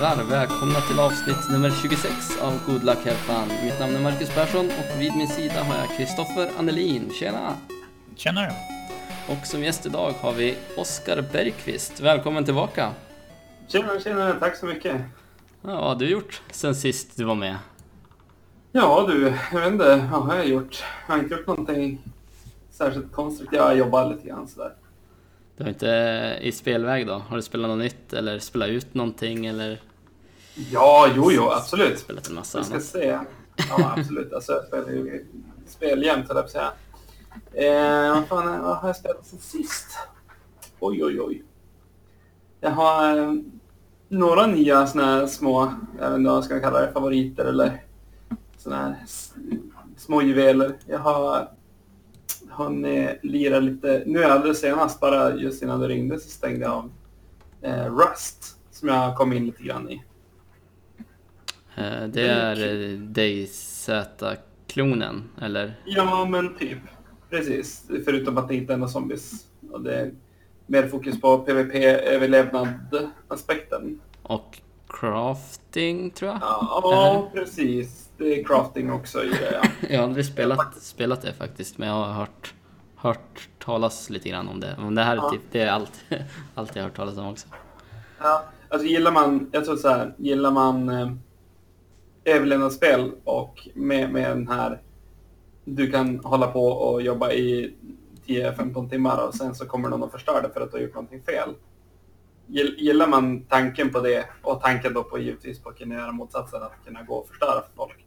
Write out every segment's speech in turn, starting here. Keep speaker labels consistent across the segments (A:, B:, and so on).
A: herrar, välkomna till avsnitt nummer 26 av Good Luck Fun. Mitt namn är Marcus Persson och vid min sida har jag Kristoffer Annelin. Tjena!
B: Tjenare!
A: Och som gäst idag har vi Oskar Bergqvist. Välkommen tillbaka!
C: Tjena, tjena, tack så mycket.
A: Ja, vad har du gjort sen sist du var med?
C: Ja du, jag vet inte, vad har jag gjort? Jag har inte gjort någonting särskilt konstigt. Jag jobbar lite grann sådär.
A: Du har inte i spelväg då? Har du spelat något nytt eller spelat ut någonting eller
C: Ja, jo, jo, absolut.
A: spelat en massa
C: Jag ska
A: annat?
C: se. Ja, absolut. Alltså, jag spelar ju spel jämt, höll jag på att säga. Eh, vad fan, är- vad har jag spelat sen sist? Oj, oj, oj. Jag har eh, några nya såna här små, jag vet inte vad jag ska kalla det, favoriter eller såna här små juveler. Jag har hunnit lira lite, nu alldeles senast, bara just innan du ringde så stängde jag av eh, Rust, som jag kom in lite grann i.
A: Eh, Det är eh, DayZ-klonen, eller?
C: Ja, men typ. Precis. Förutom att det inte är några zombies. Och det är mer fokus på PVP-överlevnad-aspekten.
A: Och crafting, tror jag?
C: Ja, precis. Det är crafting också i det, ja.
A: Jag har aldrig spelat, spelat det faktiskt, men jag har hört, hört talas lite grann om det. Men det här är
C: Ja.
A: typ, det är allt, allt jag har hört talas om också.
C: ja. Alltså gillar man, jag tror så här, gillar man eh, överlevnadsspel och med, med den här, du kan hålla på och jobba i 10-15 timmar och sen så kommer någon och förstör det för att du har gjort någonting fel. Gill- Gillar man tanken på det och tanken då på givetvis på att kunna göra motsatsen, att kunna gå och förstöra för folk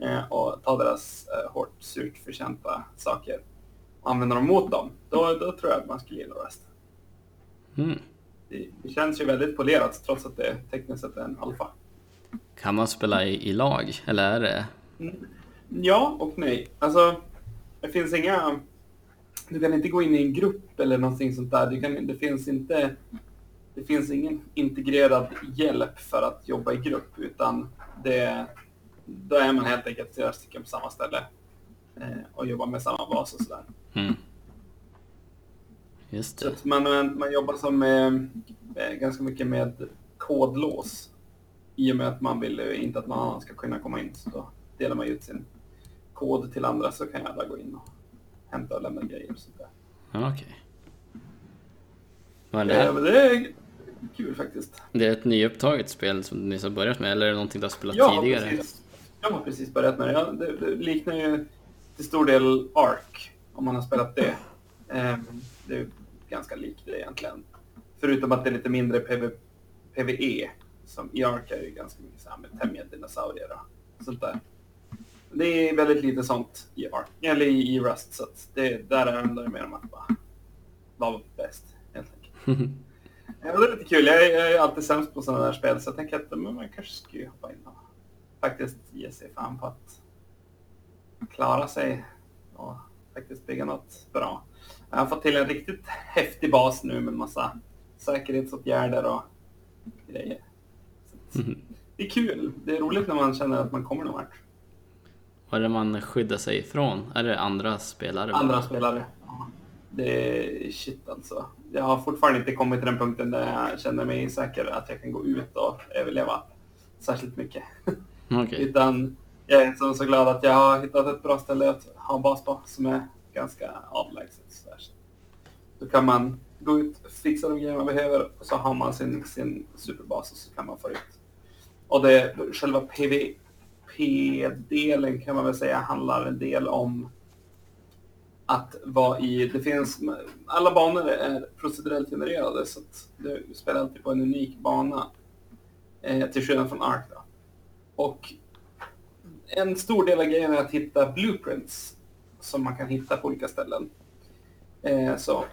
C: eh, och ta deras eh, hårt surt förtjänta saker och använda dem mot dem, då, då tror jag att man skulle gilla Rust.
A: Mm.
C: Det, det känns ju väldigt polerat trots att det tekniskt sett är en alfa.
A: Kan man spela i, i lag, eller är det...
C: Ja och nej. Alltså, det finns inga... Du kan inte gå in i en grupp eller någonting sånt där. Du kan, det finns inte... Det finns ingen integrerad hjälp för att jobba i grupp utan det... Då är man helt enkelt flera stycken på samma ställe eh, och jobbar med samma bas och sådär.
A: Mm. Just
C: Så
A: det.
C: man, man, man jobbar som eh, eh, ganska mycket med kodlås. I och med att man vill eh, inte att någon annan ska kunna komma in. Så då delar man ut sin kod till andra så kan alla gå in och hämta och lämna grejer och sånt där.
A: Ja, Okej. Men det, här,
C: men det är kul faktiskt.
A: det är ett nyupptaget spel som du nyss har börjat med, eller är det någonting du har spelat
C: Jag har,
A: tidigare?
C: precis, jag har precis börjat med det. Ja, det. Det liknar ju till stor del Ark, om man har spelat det. Eh, det är ganska likt det egentligen. Förutom att det är lite mindre PV, PVE. Som i Ark är ju ganska mycket så här med tämja dinosaurier och sånt där. Det är väldigt lite sånt i Ark, eller i, Rust. Så att det, där handlar det mer om att bara vara bäst, helt enkelt. Det är lite kul. Jag är, jag är alltid sämst på sådana där spel så jag tänker att men man kanske skulle hoppa in och faktiskt ge sig fan på att klara sig och faktiskt bygga något bra. Jag har fått till en riktigt häftig bas nu med massa säkerhetsåtgärder och grejer. Att det är kul. Det är roligt när man känner att man kommer någon vart.
A: Vad är det man skyddar sig ifrån? Är det andra spelare?
C: Andra spelare. Ja. Det är shit alltså. Jag har fortfarande inte kommit till den punkten där jag känner mig säker att jag kan gå ut och överleva särskilt mycket.
A: Okej.
C: Utan jag är så, så glad att jag har hittat ett bra ställe att ha bas på som är ganska avlägset. Då kan man gå ut, fixa de grejer man behöver och så har man sin, sin superbas och så kan man få ut. Och det, själva PVP-delen kan man väl säga handlar en del om att vara i, det finns, alla banor är procedurellt genererade så att du spelar alltid på en unik bana. Eh, till skillnad från Ark då. Och en stor del av grejen är att hitta blueprints som man kan hitta på olika ställen. Eh, så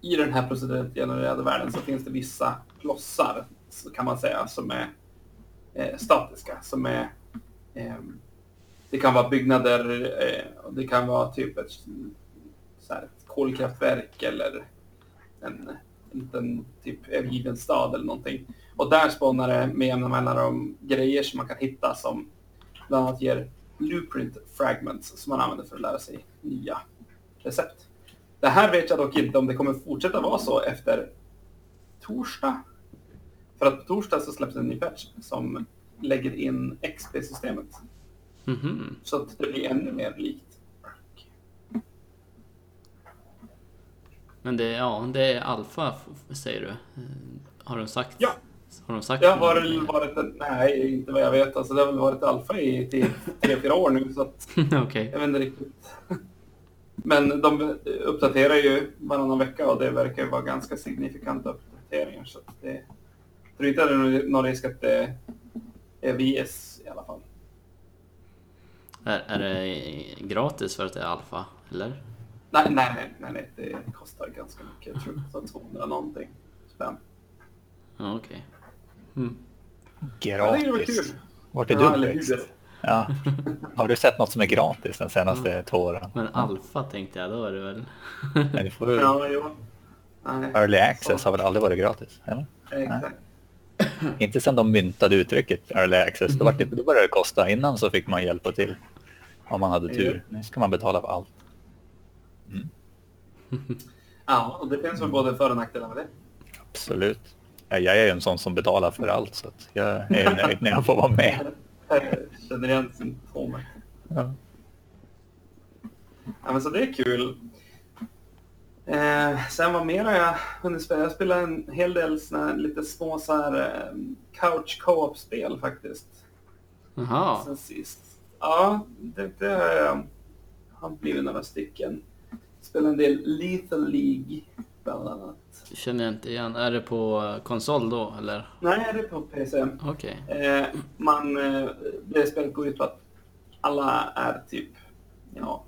C: i den här procedurellt genererade världen så finns det vissa klossar, så kan man säga, som är Eh, statiska. Som är, ehm, det kan vara byggnader, eh, och det kan vara typ ett, så här, ett kolkraftverk eller en, en liten typ övergiven stad eller någonting. Och där spånar det med jämna mellanrum grejer som man kan hitta som bland annat ger blueprint fragments som man använder för att lära sig nya recept. Det här vet jag dock inte om det kommer fortsätta vara så efter torsdag. För att på torsdag så släpps en ny patch som lägger in XP-systemet.
A: Mhm.
C: Så att det blir ännu mer likt.
A: Men det, ja, det är alfa säger du? Har de sagt?
C: Ja.
A: Har de sagt?
C: Det har väl varit, en- nej inte vad jag vet, alltså det har väl varit alfa i tre, fyra år nu så att
A: Okej.
C: jag vet inte riktigt. Men de uppdaterar ju varannan vecka och det verkar vara ganska signifikanta uppdateringar så att det, jag tror inte att det är någon risk att det är VS i alla fall.
A: Är, är det gratis för att det är alfa? Eller?
C: Nej, nej, nej, nej, nej det kostar ganska mycket. Jag tror det kostar 200 någonting spänn.
A: Ja, okej. Mm.
C: Var kul.
B: Gratis. Vart är
C: Ja,
B: du uppväxt? Ja. Har du sett något som är gratis de senaste två åren?
A: Men alfa tänkte jag, då är det väl...
B: Nej, du får.
C: Ja, jo. Nej,
B: Early access har väl aldrig varit gratis? Eller?
C: exakt.
B: Inte sedan de myntade uttrycket early access. Då, var det, då började det kosta. Innan så fick man hjälpa till om man hade tur. Nu ska man betala för allt.
C: Ja, och det finns väl både för och nackdelar med det.
B: Absolut. Ja, Jag är ju en sån som betalar för allt så jag är ju nöjd när jag får vara med.
C: Jag känner igen symptomen.
B: Ja.
C: Ja, men så det är kul. Eh, sen vad mer har jag hunnit spela? Jag spelar en hel del såna här lite små så här, eh, couch co-op-spel faktiskt.
A: Jaha.
C: Sen sist. Ja, det, det har jag har blivit några stycken. Spelar en del Lethal League bland annat.
A: Känner jag inte igen. Är det på konsol då, eller?
C: Nej, det är på PC.
A: Okej.
C: Eh, man, eh, det spelet går ut på att alla är typ, ja,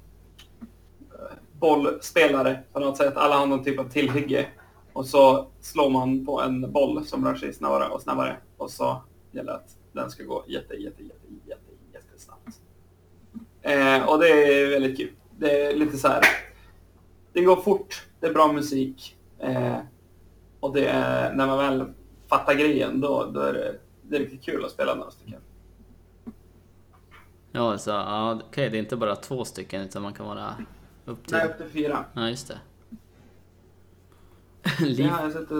C: bollspelare på något sätt. Alla har någon typ av tillhygge. Och så slår man på en boll som rör sig snabbare och snabbare. Och så gäller det att den ska gå jätte, jätte, jätte, jätte, jättesnabbt. Eh, och det är väldigt kul. Det är lite så här. Det går fort, det är bra musik. Eh, och det är, när man väl fattar grejen, då, då är det, det är riktigt kul att spela några stycken.
A: Ja, så ja, okej, det är inte bara två stycken utan man kan vara upp till...
C: Nej, upp till fyra.
A: Ja, just det. Leaf,
C: har jag sett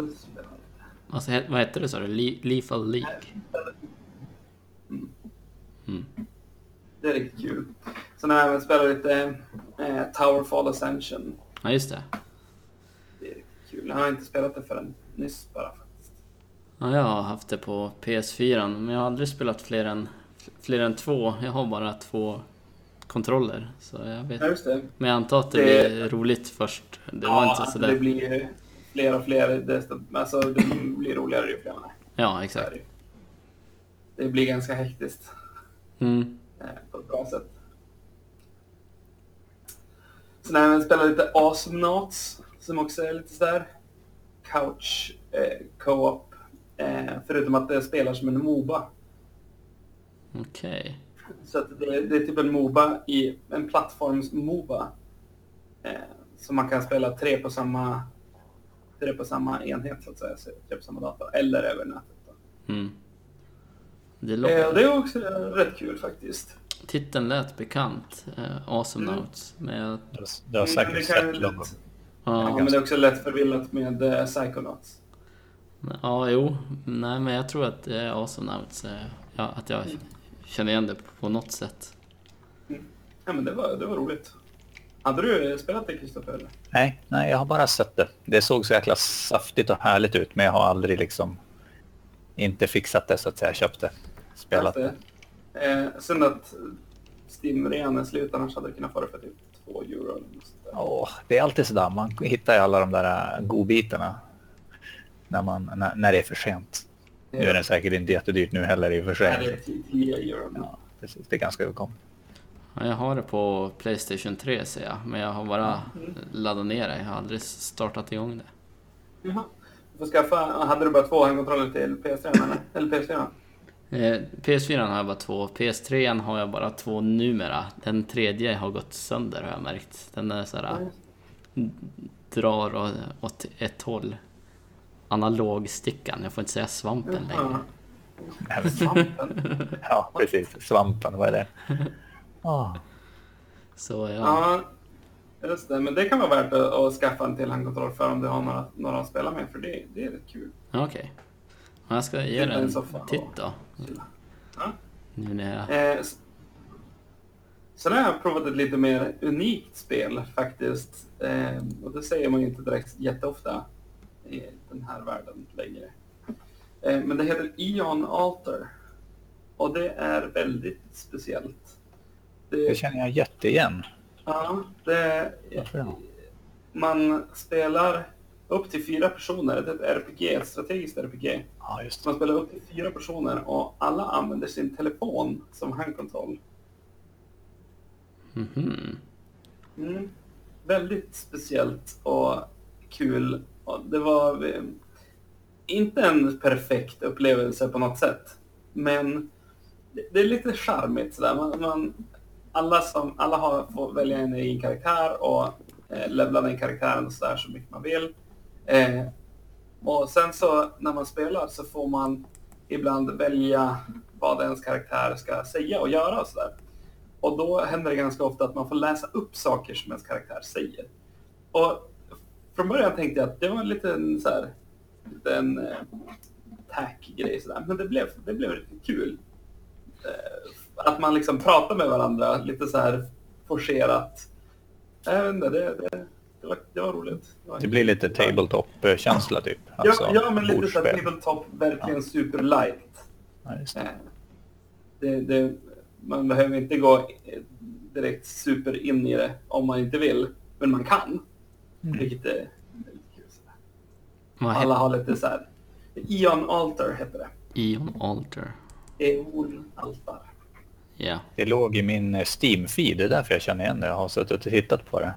A: alltså, vad hette det sa du? Le- Lethal League? Mm.
C: Det är riktigt kul. Sen har jag även spelat lite eh, Towerfall Ascension.
A: Ja, just det.
C: Det är riktigt kul. Jag har inte spelat det förrän nyss bara faktiskt.
A: Ja, jag har haft det på PS4 men jag har aldrig spelat fler än, fler än två. Jag har bara två kontroller. Så jag vet.
C: Ja.
A: Men jag antar att det,
C: Det-
A: blir roligt först. Det var inte
C: alltså,
A: sådär...
C: det blir fler och fler. Desto, alltså, det blir roligare ju fler man är.
A: Ja, exakt.
C: det blir ganska hektiskt.
A: Mm.
C: eh, på ett bra sätt. Sen har jag spelat lite Awesomenauts som också är lite sådär couch eh, co-op. Eh, förutom att det spelar som en Moba.
A: Okej.
C: Så att det, det är typ en Moba i en plattforms-Moba. Eh, så man kan spela tre på samma tre på samma enhet så att säga, så tre på samma dator eller över nätet. Då.
A: Mm. Det
C: Eh,
A: låter...
C: och det är också rätt kul faktiskt.
A: Titeln lät bekant. Eh, awesome
C: Mm.
A: Notes. Men jag...
B: Du har, du har
C: Men
B: säkert
C: det kan ju
B: sett
C: lätt-
B: logon.
A: Ja,
C: Ja, men det är också lätt förvillat med eh, Psychonauts.
A: ja, jo. Nej, men jag tror att det är awesome Notes. eh, Ja, att jag känner igen det på något sätt.
C: Ja, men det var, det var roligt. Hade du spelat det, Kristoffer?
B: Nej, nej, jag har bara sett det. Det såg så jäkla saftigt och härligt ut, men jag har aldrig liksom inte fixat det så att säga. Köpt det, spelat det.
C: Eh, synd att Steam-rean är slut, annars hade jag kunnat få det för typ 2 euro.
B: Åh, det är alltid sådär, man hittar ju alla de där äh, godbitarna när, man, när, när det är för sent. Nu är det säkert inte jättedyrt nu heller i och för sig.
C: är 10 euro.
B: Ja, precis. Det är ganska överkomligt.
A: Ja, jag har det på Playstation 3 ser jag. Men jag har bara laddat ner det. Jag har aldrig startat igång det.
C: Jaha. Du får skaffa, hade du bara två handkontroller till PS3 eller? Eller PS4?
A: Eh, PS4 har jag bara två. PS3 har jag bara två numera. Den tredje har gått sönder har jag märkt. Den är såhär, drar å- åt ett håll. Analogstickan, jag får inte säga svampen längre.
C: Ja. Svampen.
B: Ja, precis. Svampen, vad är det? Ah,
A: Så ja,
C: Ja, just det. Men det kan vara värt att, skaffa en till handkontroll för om du har några, några att spela med, för det, det är rätt kul.
A: okej. Jag ska ge den
C: en
A: titt då.
C: Ja.
A: Nu när jag...
C: Eh, sen har jag provat ett lite mer unikt spel faktiskt. Eh, och det säger man ju inte direkt jätteofta i den här världen längre. Eh, men det heter Eon Alter. Och det är väldigt speciellt.
B: Det
C: Det,
B: känner jag jätteigen.
C: ja, det,
B: Varför då?
C: man spelar upp till fyra personer. Det är ett RPG, ett strategiskt RPG.
B: Ja,
C: man spelar upp till fyra personer och alla använder sin telefon som handkontroll.
A: Mhm.
C: Mm. Väldigt speciellt och kul. Det var eh, inte en perfekt upplevelse på något sätt. Men det, det är lite charmigt sådär. Man, man, alla, som, alla har, får välja en egen karaktär och eh, levla den karaktären och sådär så mycket man vill. Eh, och sen så när man spelar så får man ibland välja vad ens karaktär ska säga och göra och sådär. Och då händer det ganska ofta att man får läsa upp saker som ens karaktär säger. Och från början tänkte jag att det var en liten så här, liten eh, tack-grej sådär. Men det blev, det blev riktigt kul. Eh, att man liksom pratar med varandra lite så här forcerat. Jag vet inte, det, det, det, var, det var roligt. var
B: Det blir lite tabletop-känsla typ.
C: ja, ja, men lite så här tabletop, verkligen super light.
B: Ja, det.
C: Eh, Det, det, man behöver inte gå direkt super in i det om man inte vill. Men man kan.
B: Mm.
C: Vilket är väldigt kul. Alla har lite så här. Eon Alter heter det.
A: Eon Alter?
C: Eon Altar.
A: Ja.
B: Det låg i min eh, Steam-feed, det är därför jag känner igen det. Jag har suttit och tittat på det.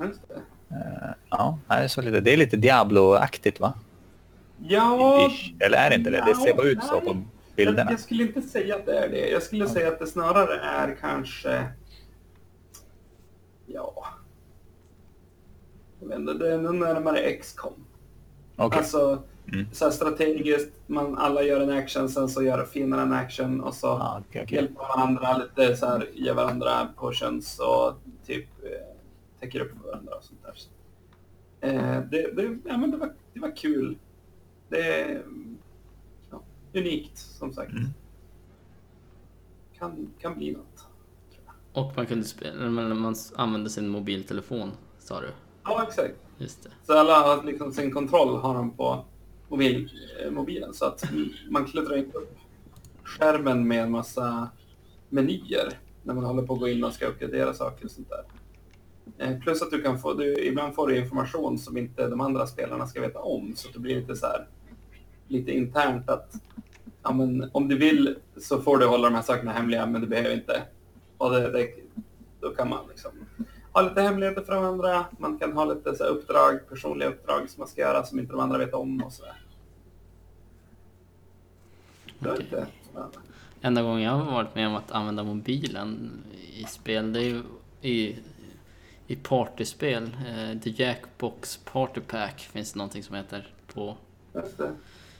C: Just det.
B: Eh, Ja, det är, så lite, det är lite Diablo-aktigt va?
C: Ja,
B: Ish. Eller är det inte det? Det ser bara ut så på bilderna.
C: Jag, jag skulle inte säga att det är det. Jag skulle säga att det snarare är kanske... Ja... Jag vet inte, det är nog närmare XCOM.
B: Okej.
C: Alltså,
B: Mm.
C: så här strategiskt, man, alla gör en action, sen så gör fienden en action och så
B: Ja, okej, okej.
C: hjälper varandra lite, så här, ger varandra potions och typ eh, täcker upp för varandra och sånt där. Så, eh, det, det, ja, men det, var, det var kul. Det är ja, unikt, som sagt.
B: Mm.
C: Kan, kan bli något.
A: Och man kunde spela, men man använde sin mobiltelefon, sa du?
C: Ja, exakt.
A: Just det.
C: Så alla har liksom sin kontroll har de på mobil, eh, mobilen. Så att man klättrar inte upp skärmen med en massa menyer när man håller på att gå in och ska uppgradera saker och sånt där. Eh, Plus att du kan få, du, ibland får du information som inte de andra spelarna ska veta om. Så att det blir lite så här, lite internt att ja, men, om du vill så får du hålla de här sakerna hemliga men du behöver inte. Och det, det, då kan man liksom ha lite hemligheter från varandra. Man kan ha lite så uppdrag, personliga uppdrag som man ska göra som inte de andra vet om och sådär. Det spännande.
A: Enda gången jag har varit med om att använda mobilen i spel, det är ju i, i partyspel. Eh, The Jackbox Party Pack finns det någonting som heter på.
C: Just det.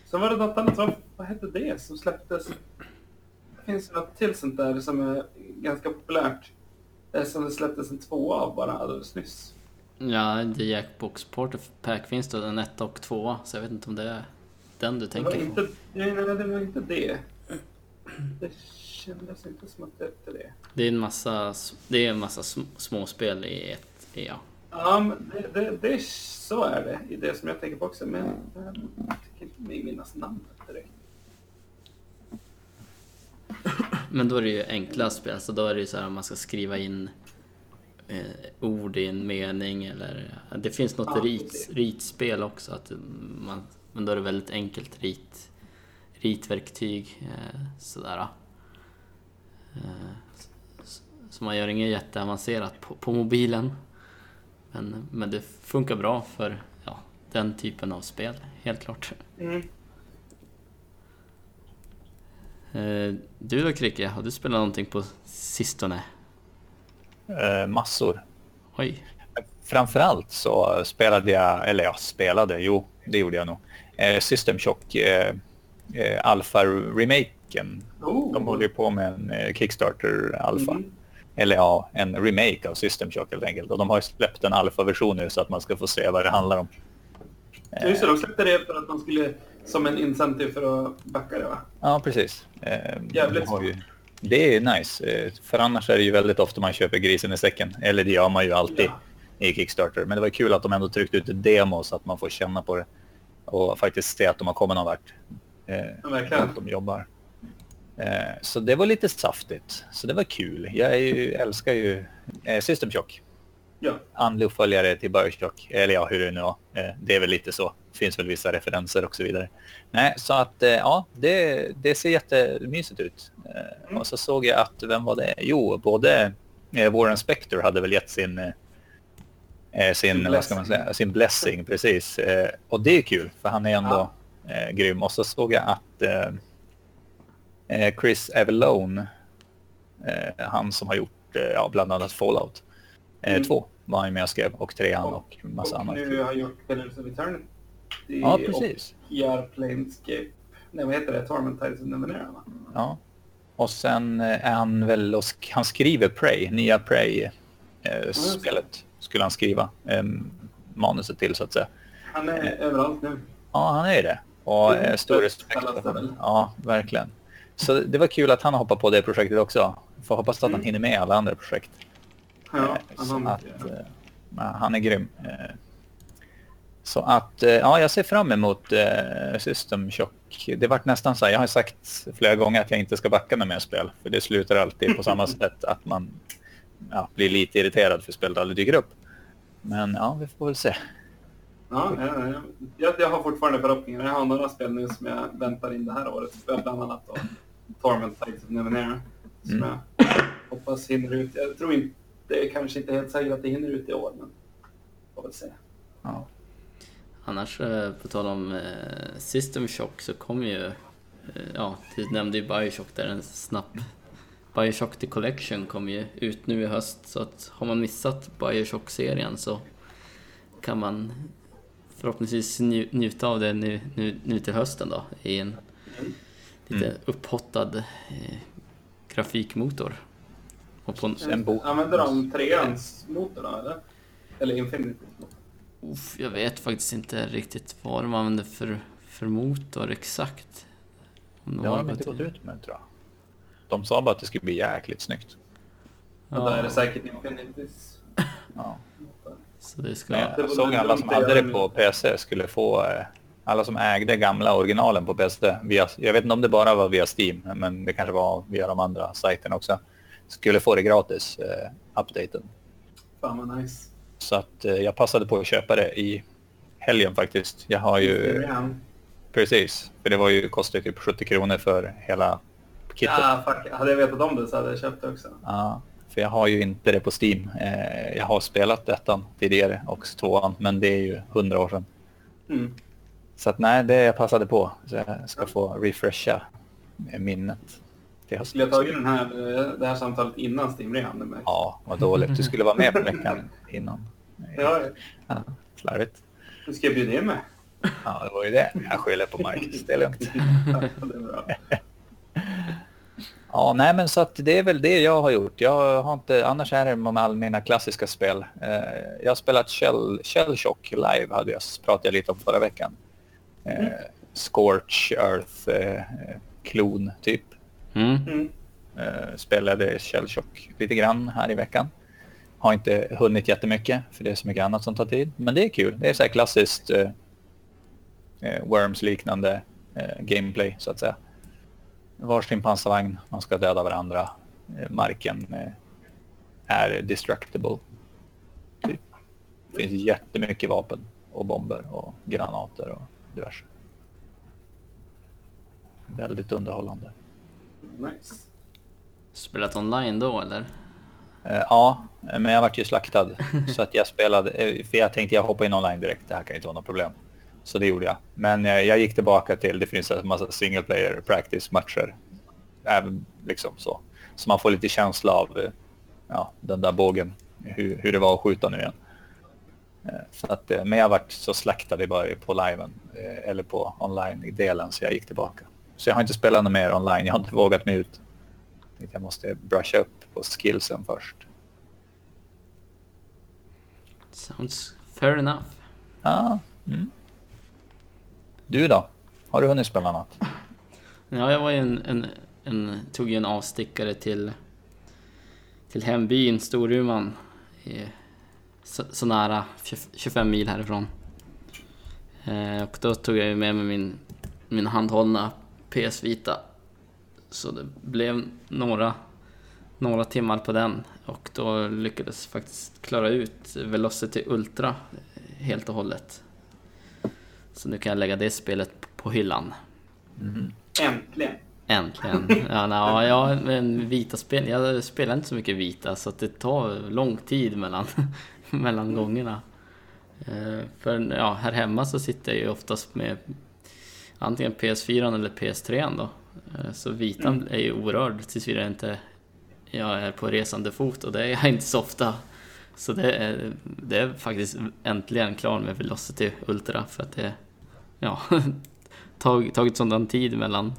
C: Sen var det något annat, vad, vad hette det som släpptes? Det finns något till sånt där som är ganska populärt. Eh, Som det släpptes en tvåa av bara alldeles nyss.
A: Ja, The Jackbox Party Pack finns det, en etta och tvåa, så jag vet inte om det är den du tänker på.
C: inte, nej, nej, det var inte det. Det kändes inte som att det hette det.
A: Det är en massa, det är en massa sm- småspel i ett, ja.
C: Ja, men det, det, det, så är det i det som jag tänker på också. Men jag tycker inte mig minnas namnet direkt.
A: Men då är det ju enkla spel, så då är det ju så här om man ska skriva in eh, ord i en mening eller det finns något
C: Ja,
A: rit, ritspel också, att man, men då är det väldigt enkelt rit, ritverktyg eh, sådär. Eh, så, så man gör inget jätteavancerat på, på mobilen. Men, men det funkar bra för ja, den typen av spel, helt klart.
C: Mm.
A: Eh, du då Kricke, har du spelat någonting på sistone?
B: Eh, massor.
A: Oj,
B: Framförallt så spelade jag, eller jag spelade, jo det gjorde jag nog, eh, System Shock Alpha-remaken.
C: Oh.
B: De håller ju på med en Kickstarter Alpha.
C: Mm.
B: Eller ja, en remake av System Shock helt enkelt. Och de har ju släppt en alfa-version nu så att man ska få se vad det handlar om.
C: Just det, de släppte det för att man skulle som en incentive för att backa det va?
B: Ja, precis. Eh,
C: Jävligt
B: har ju, det är nice, eh, för annars är det ju väldigt ofta man köper grisen i säcken. Eller det gör man ju alltid
C: Ja.
B: i Kickstarter. Men det var kul att de ändå tryckte ut ett demo så att man får känna på det och faktiskt se att de har kommit någon vart. Eh,
C: Ja,
B: att de jobbar. Eh, så det var lite saftigt. Så det var kul. Jag ju, älskar ju eh, System Shock.
C: Ja.
B: Andlig uppföljare till Bioshock. Eller ja, hur det nu var. Eh, det är väl lite så. finns väl vissa referenser och så vidare. Nej, så att eh, ja, det, det ser jättemysigt ut.
C: Mm.
B: Och så såg jag att, vem var det? Jo, både Warren Spector hade väl gett sin sin,
C: Sin
B: vad ska man säga, sin blessing, precis. Och det är kul, för han är ändå eh, grym. Och så såg jag att Chris Avalone, eh, han som har gjort ja, bland annat Fallout eh,
C: Mm.
B: 2 var han med och skrev och trean och massa
C: och
B: annat.
C: nu har jag gjort Pillars of Eternity.
B: Ja, precis.
C: Och gör Planescape. Nej, vad heter det? Torment Tides of Numenera va?
B: Ja. Och sen eh, är han väl och han skriver Prey, nya Prey-spelet skulle han skriva eh, manuset till så att säga.
C: Han är överallt nu.
B: Ja, han är ju det. Och
C: Mm,
B: eh, stor respekt för honom. Ja, verkligen. Så det var kul att han hoppar på det projektet också. Får hoppas att han
C: Mm.
B: hinner med alla andra projekt.
C: Ja,
B: Eh,
C: han har
B: att, eh, han är grym. Eh, Så att, eh, ja, jag ser fram emot eh, System Shock. Det vart nästan så här, jag har sagt flera gånger att jag inte ska backa med mer spel. För det slutar alltid på samma sätt att man ja, blir lite irriterad för spelet aldrig dyker upp. Men ja, vi får väl se.
C: Ja, ja, ja. Jag, jag har fortfarande förhoppningar. Jag har några spel nu som jag väntar in det här året. Bland annat då Torment Tides of Numenera. Som
B: Mm.
C: jag hoppas hinner ut. Jag tror inte, det är kanske inte helt säkert att det hinner ut i år, men får väl se.
B: Ja.
A: Annars, eh, på tal om eh, System Shock så kommer ju, eh, ja, du nämnde ju Bioshock där, en snabb Bioshock The Collection kommer ju ut nu i höst så att har man missat Bioshock-serien så kan man förhoppningsvis nju- njuta av det nu, nu, nu till hösten då i en lite
B: Mm.
A: upphottad eh, grafikmotor. Och på,
B: Sen bo-
C: Använder de treans motor då, eller? Eller Infinity?
A: Uff, jag vet faktiskt inte riktigt vad de använder för, för motor exakt. Om
B: Det har de inte
A: gått-
B: ut med tror jag. De sa bara att det skulle bli jäkligt snyggt.
C: Och då är det säkert Infinitys
B: Ja.
A: Så det ska...
C: Det
B: jag såg alla som hade det på PC skulle få, eh, alla som ägde gamla originalen på PC, via, jag vet inte om det bara var via Steam, men det kanske var via de andra sajterna också, skulle få det gratis, eh, updaten.
C: Fan vad nice.
B: Så att eh, jag passade på att köpa det i helgen faktiskt. Jag har ju, precis, för det var ju, kostade typ 70 kronor för hela kittet.
C: Ja, fuck. Hade jag vetat om det så hade jag köpt det också.
B: Ja, för jag har ju inte det på Steam. Eh, jag har spelat ettan tidigare och tvåan, men det är ju hundra år sedan.
C: Mm.
B: Så att nej, det jag passade på. Så jag ska få refresha minnet till hösten.
C: Skulle jag tagit den här, eh, det här samtalet innan märks.
B: Ja, vad dåligt. Du skulle vara med på veckan innan.
C: Ja,
B: Ja, slarvigt.
C: du ska jag bjuda in mig.
B: Ja, det var ju det. Jag skyller på Marcus. Det är lugnt.
C: Ja, det är bra.
B: Ja, nej men så att det är väl det jag har gjort. Jag har inte, annars är det med alla mina klassiska spel. Eh, jag har spelat Shell, Shell Shock live, hade jag, pratade jag lite om förra veckan. Eh, Scorch Earth, eh, klon typ.
A: Mm.
C: Mm.
B: Eh, spelade Shellshock lite grann här i veckan. Har inte hunnit jättemycket för det är så mycket annat som tar tid. Men det är kul. Det är så här klassiskt uh, Worms-liknande gameplay så att säga. Varsin pansarvagn, man ska döda varandra. Marken är destructible. Typ. Det finns jättemycket vapen och bomber och granater och diverse. Väldigt underhållande.
C: Nice.
A: Spelat online då eller?
B: Eh, Ja, men jag vart ju slaktad. Så att jag spelade, eh, för jag tänkte jag hoppar in online direkt, det här kan inte vara något problem. Så det gjorde jag. Men jag, jag gick tillbaka till, det finns en massa single player practice matcher. Även liksom så. Så man får lite känsla av eh, ja, den där bågen, hur, hur det var att skjuta nu igen. Eh, Så att, eh, men jag vart så slaktad i bara på liven, eh, eller på online-delen, så jag gick tillbaka. Så jag har inte spelat något mer online, jag har inte vågat mig ut. Jag måste brusha upp på skillsen först.
A: Sounds fair enough.
B: Ja. Mm. Du då? Har du hunnit spela något?
A: Ja, jag var ju en, en, en, tog ju en avstickare till, till hembyn Storuman. i- Så, så nära, 25 mil härifrån. Eh, och då tog jag ju med mig min, min handhållna PS Vita. Så det blev några, några timmar på den. Och då lyckades faktiskt klara ut Velocity Ultra helt och hållet. Så nu kan jag lägga det spelet på hyllan.
C: Äntligen.
A: Äntligen. Ja, ja, men vita spel. Jag spelar inte så mycket vita så att det tar lång tid mellan, mellan gångerna. Eh, För ja, här hemma så sitter jag ju oftast med antingen PS4 eller PS3 då. Eh, Så vitan är ju orörd tills vidare inte jag är på resande fot och det är jag inte så ofta. Så det är, det är faktiskt äntligen klar med Velocity Ultra för att det ja, tag, tagit sådan tid mellan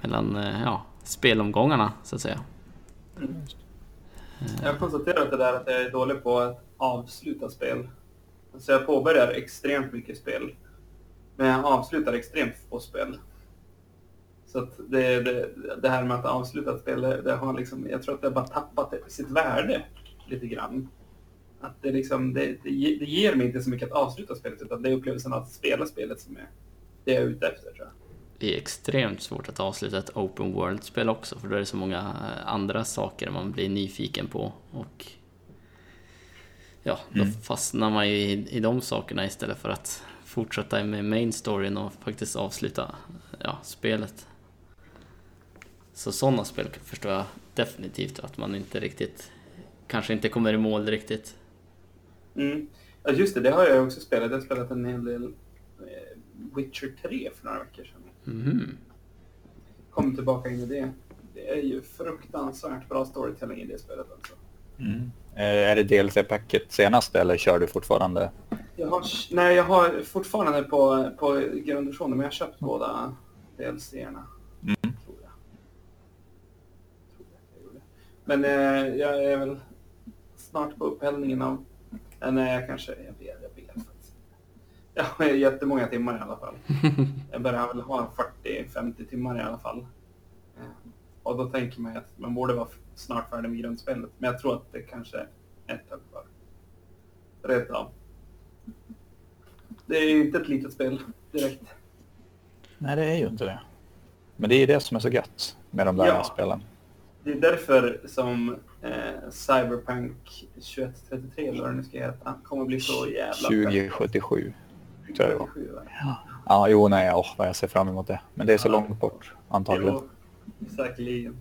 A: mellan eh, ja, spelomgångarna så att säga.
C: Jag har konstaterat det där att jag är dålig på att avsluta spel. Alltså jag påbörjar extremt mycket spel. Men jag avslutar extremt få spel. Så att det, det, det här med att avsluta ett spel, det, det har liksom, jag tror att det har bara tappat sitt värde lite grann. Att det, liksom, det, det, ge- det ger mig inte så mycket att avsluta spelet, utan det är upplevelsen att spela spelet som är det jag är ute efter tror jag.
A: Det är extremt svårt att avsluta ett open world-spel också för då är det så många eh, andra saker man blir nyfiken på och ja, då fastnar man ju i, i de sakerna istället för att fortsätta med main storyn och faktiskt avsluta ja, spelet. Så sådana spel förstår jag definitivt att man inte riktigt kanske inte kommer i mål riktigt.
C: Mm. Ja, just det, det har jag också spelat. Jag har spelat en hel del eh, Witcher 3 för några veckor sedan.
A: Mhm.
C: Kom tillbaka in i det. Det är ju fruktansvärt bra storytelling i det spelet alltså.
B: Mm. Eh, Är det DLC-packet senaste eller kör du fortfarande?
C: Jag har, nej, jag har fortfarande på, på grundversionen, men jag har köpt båda DLC-erna.
B: Mm.
C: Tror jag. Tror jag gjorde. Men eh, jag är väl snart på upphällningen av... Eh, nej, jag kanske... Jag vet, jag vet faktiskt. Jag har jättemånga timmar i alla fall. Jag börjar väl ha 40-50 timmar i alla fall. Eh, Och då tänker man att man borde vara snart färdig med grundspelet. Men jag tror att det kanske är ett tag kvar. Rätt av. Det är ju inte ett litet spel direkt.
B: Nej, det är ju inte det. Men det är ju det som är så gött med de där
C: Ja.
B: spelen.
C: Det är därför som eh, Cyberpunk 2133, eller vad det nu ska heta, kommer bli så jävla fett.
B: 2077. tror jag det var.
C: 27, va?
B: Ja, jo, nej, åh, vad jag ser fram emot det. Men det är så
C: Ja.
B: långt bort, antagligen.
C: Jo, säkerligen.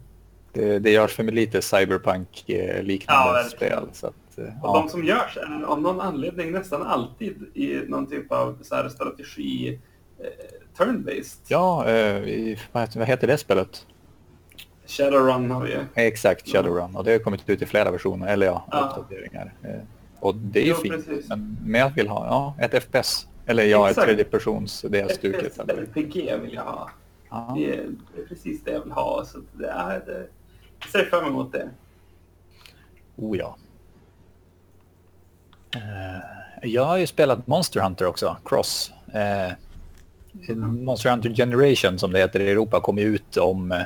B: Det, det görs för mig lite cyberpunk-liknande
C: Ja, verkligen.
B: spel. Så att, eh,
C: Och de som görs är av någon anledning nästan alltid i någon typ av så här strategi eh, turn-based.
B: ja eh, vad, heter, det spelet?
C: Shadowrun har vi ju.
B: Exakt, Shadowrun. Och det har kommit ut i flera versioner, eller ja,
C: Ja.
B: uppdateringar. Eh, Och det är ju fint.
C: precis.
B: Men, jag vill ha ja, ett FPS. Eller ja, ett
C: Exakt.
B: tredjepersons, det är stuket. Eller,
C: RPG vill jag ha.
B: ja.
C: Det är, det är precis det jag vill ha. Så det är, det, jag ser fram emot det.
B: Oh ja. Eh, jag har ju spelat Monster Hunter också, Cross. Eh, Monster Hunter Generation som det heter i Europa kommer ju ut om, eh,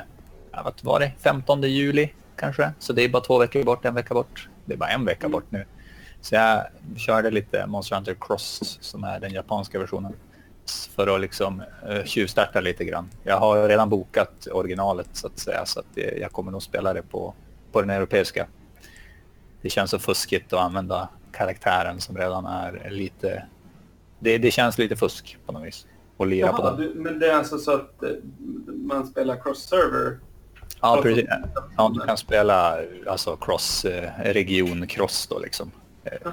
B: vad var det, 15 juli kanske. Så det är bara två veckor bort, en vecka bort. Det är bara en vecka
C: Mm.
B: bort nu. Så jag körde lite Monster Hunter Cross som är den japanska versionen. För att liksom tjuvstarta lite grann. Jag har redan bokat originalet så att säga så att jag kommer nog spela det på, på den europeiska. Det känns så fuskigt att använda karaktären som redan är lite... Det, det känns lite fusk på något vis. Och lira på
C: Jaha,
B: den.
C: du, men det är alltså så att eh, man spelar cross-server?
B: Ja, precis. Ja, du kan spela alltså cross, eh, cross då liksom. Eh,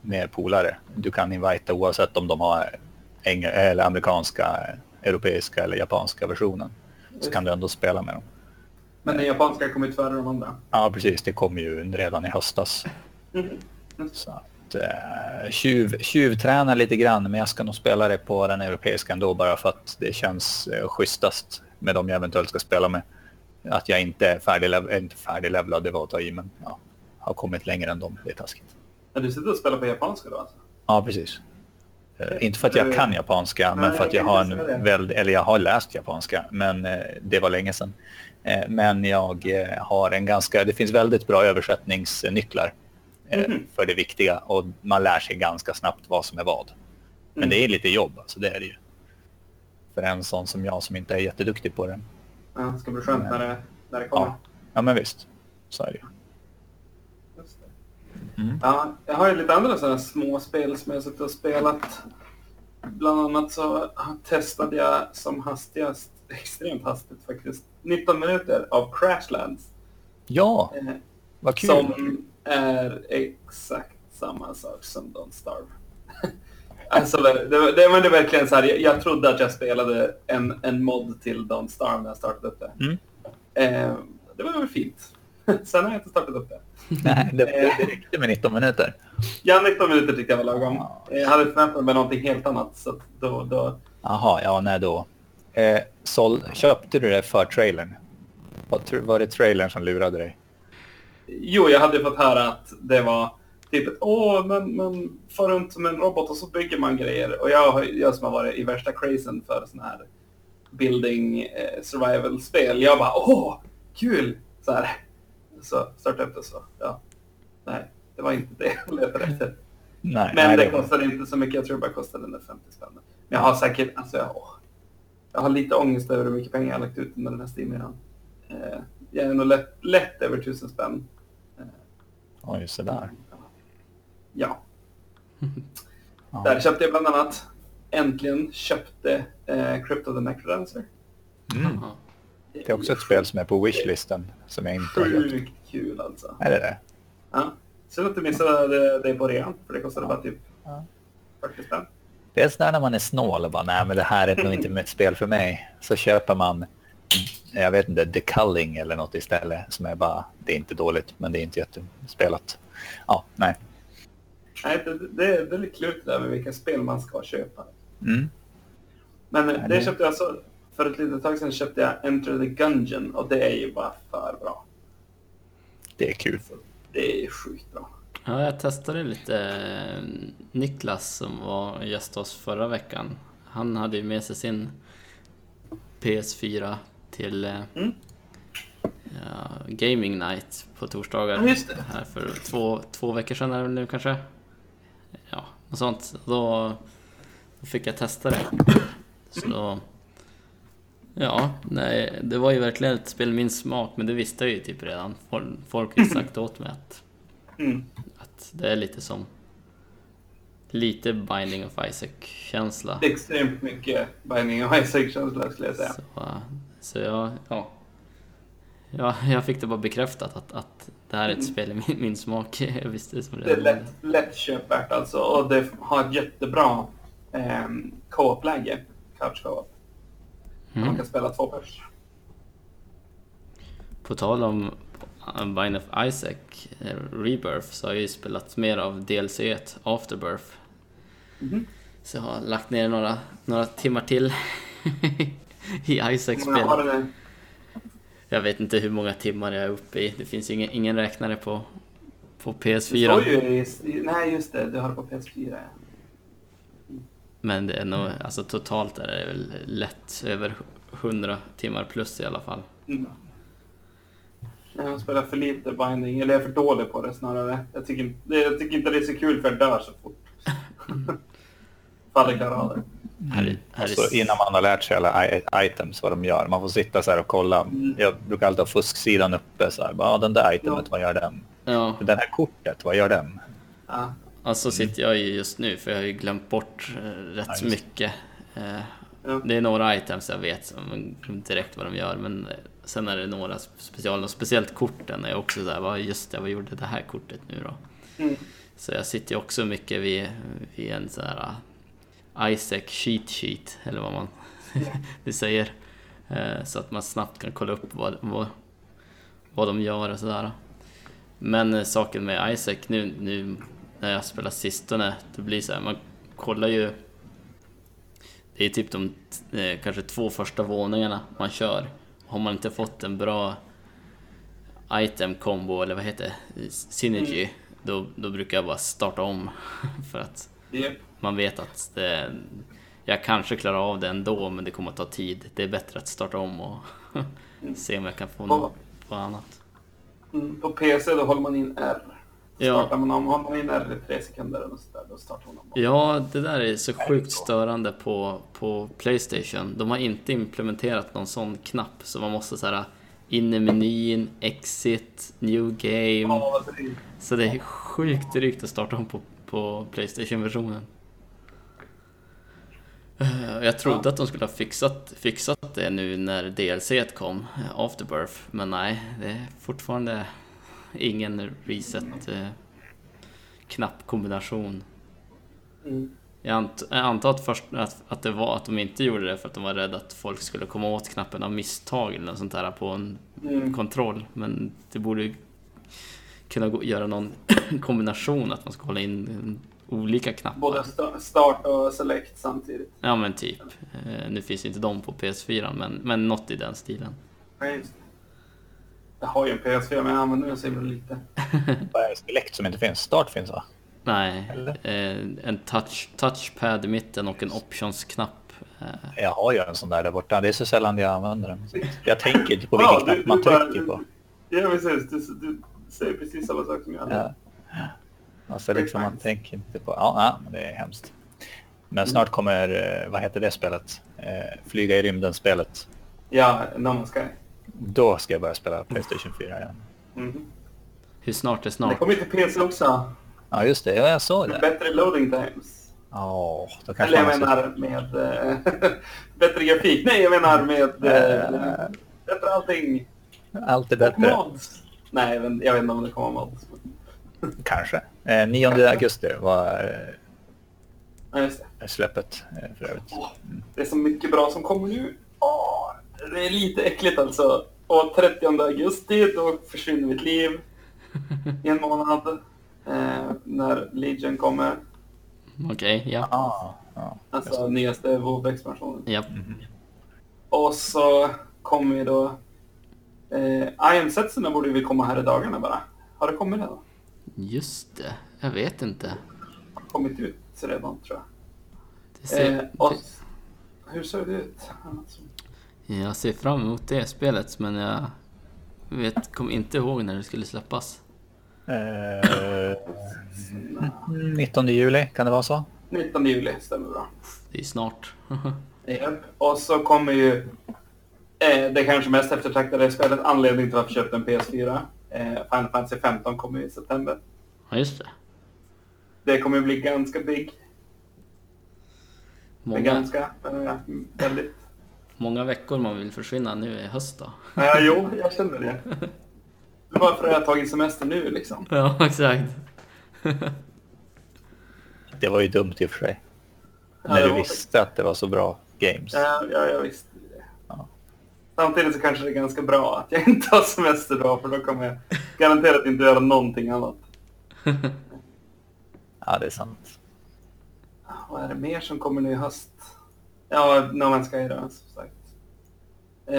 B: med polare. Du kan invita oavsett om de har eller amerikanska, europeiska eller japanska versionen. Så kan du ändå spela med dem.
C: Men den japanska kommer ut före de andra?
B: Ja, precis. Det kom ju redan i höstas.
C: Mhm.
B: Så att, eh, tjuv, tjuvträna lite grann, men jag ska nog spela det på den europeiska ändå bara för att det känns eh, schysstast med de jag eventuellt ska spela med. Att jag inte är färdiglevlad, inte färdiglevlad, det var att ta i, men ja, har kommit längre än dem. Det är taskigt.
C: Ja, du sitter och spelar på japanska då alltså?
B: Ja, precis. Eh, inte för att jag kan japanska, men
C: Nej,
B: för att
C: jag
B: jag har en väldigt, eller jag har läst japanska, men eh, det var länge sedan. Eh, Men jag eh, har en ganska, det finns väldigt bra översättningsnycklar
C: Mhm.
B: för det viktiga och man lär sig ganska snabbt vad som är vad. Men
C: Mm.
B: det är lite jobb, alltså det är det ju. För en sån som jag som inte är jätteduktig på det.
C: Ja, det ska bli skönt när det, när det kommer.
B: Ja, ja men visst. Så är det ju. Mm.
C: Ja, jag har ju lite andra sådana små spel som jag har suttit och spelat. Bland annat så testade jag som hastigast, extremt hastigt faktiskt, 19 minuter av Crashlands.
B: Ja,
C: Eh,
B: vad kul.
C: som är exakt samma sak som Don't Starve. alltså det, det, det, men det är verkligen så här, jag, jag trodde att jag spelade en, en mod till Don't Starve när jag startade upp det.
B: Mm.
C: Eh, det var väl fint. Sen har jag inte startat upp det.
B: Nej, det, det det räckte med 19 minuter.
C: Ja, 19 minuter tyckte jag var lagom. Jag hade förväntat mig någonting helt annat. Så då, då...
B: Jaha, ja, nej då. Eh, sål, köpte du det för trailern? Var, tr- var det trailern som lurade dig?
C: Jo, jag hade fått höra att det var typ ett åh, men man far runt som en robot och så bygger man grejer. Och jag, jag som har varit i värsta crazen för sån här building eh, survival-spel. Jag bara åh, kul! Så här. Så startade upp det så. Ja. Nej, det var inte det jag letade efter.
B: Nej,
C: Men
B: nej,
C: det
B: var-
C: kostade inte så mycket. Jag tror det bara kostade den där 50 spänn. Men jag har säkert, alltså jag, åh, jag har lite ångest över hur mycket pengar jag har lagt ut under den här steam eh, Jag är nog lätt, lätt över 1000 spänn.
B: Oj, sådär.
C: Ja.
B: Ja.
C: Där köpte jag bland annat, äntligen köpte eh, Crypto the Necrodancer.
B: Mm. Det är också ett spel som är på wishlisten som jag inte har köpt.
C: Sjukt kul alltså.
B: Är det det?
C: Ja. Synd att du missade det, på rean, för det kostade bara typ
B: Ja.
C: 40 spänn.
B: Det är sådär när man är snål och bara nej men det här är nog inte ett spel för mig. Så köper man, jag vet inte, The Culling eller något istället som är bara, det är inte dåligt men det är inte jättespelat. Ja, nej.
C: Nej, det, det, är lite klurigt där med vilka spel man ska köpa.
B: Mm.
C: Men
B: Ja,
C: det
B: det-
C: köpte jag alltså, för ett litet tag sedan köpte jag Enter the Gungeon och det är ju bara för bra.
B: Det är kul.
C: Det är sjukt bra.
A: Ja, jag testade lite eh, Niklas som var gäst hos förra veckan. Han hade ju med sig sin PS4 till eh,
C: Mm.
A: ja, Gaming Night på torsdagar.
C: Ja, just det.
A: Här för två, två veckor sedan är det nu kanske. Ja, något sånt. Då, då fick jag testa det. Så då, Ja, nej, det var ju verkligen ett spel min smak, men det visste jag ju typ redan. Fol- Folk har sagt åt mig att
C: Mm.
A: att det är lite som lite Binding of Isaac-känsla.
C: Extremt mycket Binding of Isaac-känsla skulle jag säga.
A: Så, äh, så jag, ja. ja, jag fick det bara bekräftat att, att det här är ett spel i min, min smak. Jag visste det som
C: Mm. Det är lätt, lätt köpvärt alltså och det har ett jättebra eh, co-op-läge. Couch co-op. Man
A: Mm.
C: kan spela två pers.
A: På tal om Binding of Isaac, eh, Rebirth, så har jag ju spelat mer av DLC 1, Afterbirth.
C: Mhm.
A: Så jag har lagt ner några, några timmar till i Isaac-spel. Jag vet inte hur många timmar jag är uppe i. Det finns ingen, ingen räknare på, på
C: Det
A: PS4.
C: står ju Nej, just det. Du har det på PS4. ja.
A: Men det är nog, alltså totalt är det väl lätt över 100 timmar plus i alla fall.
C: Mm. Jag spelar för lite Binding, eller jag är för dålig på det snarare. Jag tycker, det, jag tycker inte det är så kul för jag dör så fort. Faller klara av det.
A: Här
B: Alltså, innan man har lärt sig alla i- items, vad de gör. Man får sitta så här och kolla.
C: Mm.
B: Jag brukar alltid ha fusksidan uppe. Så här, bara, den där itemet,
C: Ja.
B: vad gör den?
A: ja,
B: Den här kortet, vad gör den?
C: Ja.
A: alltså sitter jag ju just nu för jag har ju glömt bort eh, rätt
B: Ja,
A: så mycket. Eh,
C: Ja.
A: Det är några items jag vet som direkt vad de gör men eh, sen är det några special och speciellt korten är också där, vad just det, vad gjorde det här kortet nu då?
C: Mm.
A: Så jag sitter ju också mycket vid, vid en sån här Isaac cheat sheet, eller vad man det säger. Eh, Så att man snabbt kan kolla upp vad, vad, vad de gör och sådär. Men eh, saken med Isaac nu, nu när jag spelar sistone, det blir så här, man kollar ju det är typ de eh, kanske två första våningarna man kör. Har man inte fått en bra item combo eller vad heter det? Synergy. Då, då brukar jag bara starta om för att
C: Japp.
A: Man vet att det, jag kanske klarar av det ändå, men det kommer att ta tid. Det är bättre att starta om och se om jag kan få något på annat.
C: Mm, på PC då håller man in R.
A: Ja.
C: Startar man om, håller man in R i tre sekunder eller så där, då startar man om.
A: Ja, det där är så sjukt störande på, på Playstation. De har inte implementerat någon sån knapp, så man måste så här in i menyn, exit, new game.
C: Ja.
A: Så det är sjukt drygt att starta om på, på Playstation-versionen. Eh, Jag trodde
C: Ja.
A: att de skulle ha fixat, fixat det nu när DLC kom, eh, Afterbirth, men nej, det är fortfarande ingen reset eh.
C: Mm.
A: Jag, ant, jag antar att, först, att, att det var att de inte gjorde det för att de var rädda att folk skulle komma åt knappen av misstag eller något sånt där på en
C: Mm.
A: kontroll. Men det borde ju kunna gå, göra någon kombination att man ska hålla in olika knappar.
C: Både sta- start och select samtidigt.
A: Ja men typ. Eh, nu finns ju inte de på PS4 men, men något i den stilen.
C: Ja. Jag har ju en PS4 men jag använder den så himla lite.
B: Vad är det? Select som inte finns? Start finns va?
A: Nej,
B: Eller?
A: eh, en touch, touchpad i mitten och en optionsknapp. Eh,
B: Jag har ju en sån där där borta. Det är så sällan jag använder den. Jag tänker inte på
C: Ja,
B: vilken
C: du-
B: knapp man
C: du
B: trycker på.
C: Ja precis, du, du säger precis samma sak som jag.
B: Ja. Alltså liksom man tänker inte på... Ja, ja men det är hemskt. Men snart kommer, eh, vad heter det spelet? Eh, Flyga i rymden-spelet.
C: Ja, No Man's Sky.
B: Då ska jag börja spela Playstation 4 igen.
C: Mhm.
A: hur snart är
C: Det
A: snart?
C: kommer ju till PC också.
B: Ja, just det. Ja, jag såg det.
C: bättre loading times.
B: Ja, då kanske
C: Eller jag menar med äh, bättre grafik. Nej, jag menar med äh, bättre allting.
B: Allt är
C: Och
B: bättre.
C: mods. Nej, jag vet, jag vet inte om det kommer mods.
B: Kanske. Eh, 9 augusti var
C: Ja,
B: eh, släppet eh, för övrigt.
C: Det är så mycket bra som kommer nu. Åh, det är lite äckligt alltså. Och 30 augusti, då försvinner mitt liv i en månad. Eh, när Legion kommer.
A: Okej, ja.
B: Ah, ja.
C: Alltså nyaste WoW-expansionen.
A: ja.
C: Och så kommer ju då... Eh, IM-setserna borde ju komma här i dagarna bara. Har det kommit redan?
A: Just det. Jag vet inte.
C: Kommit ut redan tror jag.
A: Det ser,
C: Eh, och, hur ser det ut?
A: Jag ser fram emot det spelet men jag vet, kom inte ihåg när det skulle släppas.
B: Eh, 19 juli, kan det vara så?
C: 19 juli stämmer bra.
A: Det är snart.
C: Japp. Och så kommer ju eh, det kanske mest eftertraktade spelet, anledningen till varför jag köpte en PS4. Eh, Final Fantasy 15 kommer i september.
A: ja, just det.
C: Det kommer ju bli ganska big. Många. Ganska, eh, väldigt.
A: många veckor man vill försvinna nu i höst då.
C: Ja, jo, jag känner det. Varför har jag tagit semester nu liksom?
A: Ja, exakt.
B: Det var ju dumt i och för sig.
C: Ja,
B: När
C: det
B: du
C: var-
B: visste att det var så bra games.
C: Ja, ja jag visste det.
B: Ja.
C: Samtidigt så kanske det är ganska bra att jag inte har semester då, för då kommer jag garanterat inte göra någonting annat.
B: Ja, det är sant.
C: Vad är det mer som kommer nu i höst? Ja, No Man's Sky då, som sagt. Eh,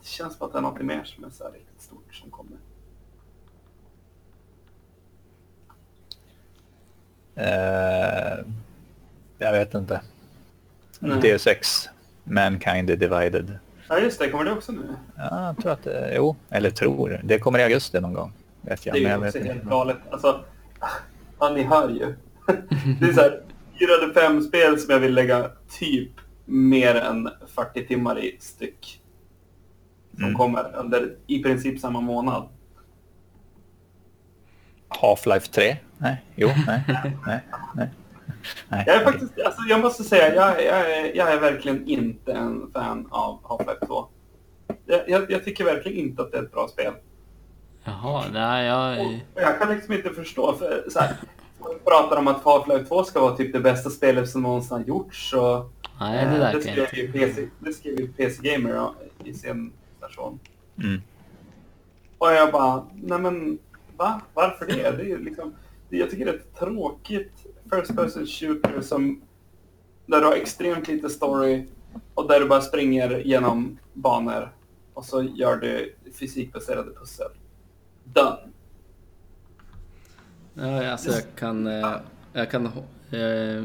C: det känns som att det är något mer som är så här riktigt stort som kommer.
B: Eh, jag vet inte.
C: Nej.
B: DS6, Mankind Divided.
C: Ja, just det. Kommer det också nu?
B: Ja, jag tror att det, jo, eller tror. Det kommer i augusti någon gång. Vet jag,
C: Det är ju också helt galet. Alltså, ja, ni hör ju. Det är så här, fyra eller fem spel som jag vill lägga typ mer än 40 timmar i styck. Som
B: Mm.
C: kommer under i princip samma månad.
B: Half-Life 3? Nej, jo, nej, nej, nej. nej.
C: Jag är faktiskt, alltså jag måste säga, jag, jag, är, jag är verkligen inte en fan av Half-Life 2. Jag, jag, tycker verkligen inte att det är ett bra spel.
A: Jaha, nej jag...
C: Och jag kan liksom inte förstå, för så här, folk pratar om att Half-Life 2 ska vara typ det bästa spelet som någonsin har gjorts. Och,
A: Nej, det
C: eh,
A: där
C: det
A: kan
C: skrev ju PC, det skrev ju PC Gamer ja, i sin station.
B: Mm.
C: Och jag bara, nej men va? Varför det? Det är liksom, det, jag tycker det är ett tråkigt first person shooter som, där du har extremt lite story och där du bara springer genom banor och så gör du fysikbaserade pussel. Done.
A: Ja, alltså jag kan, eh, jag kan... Eh,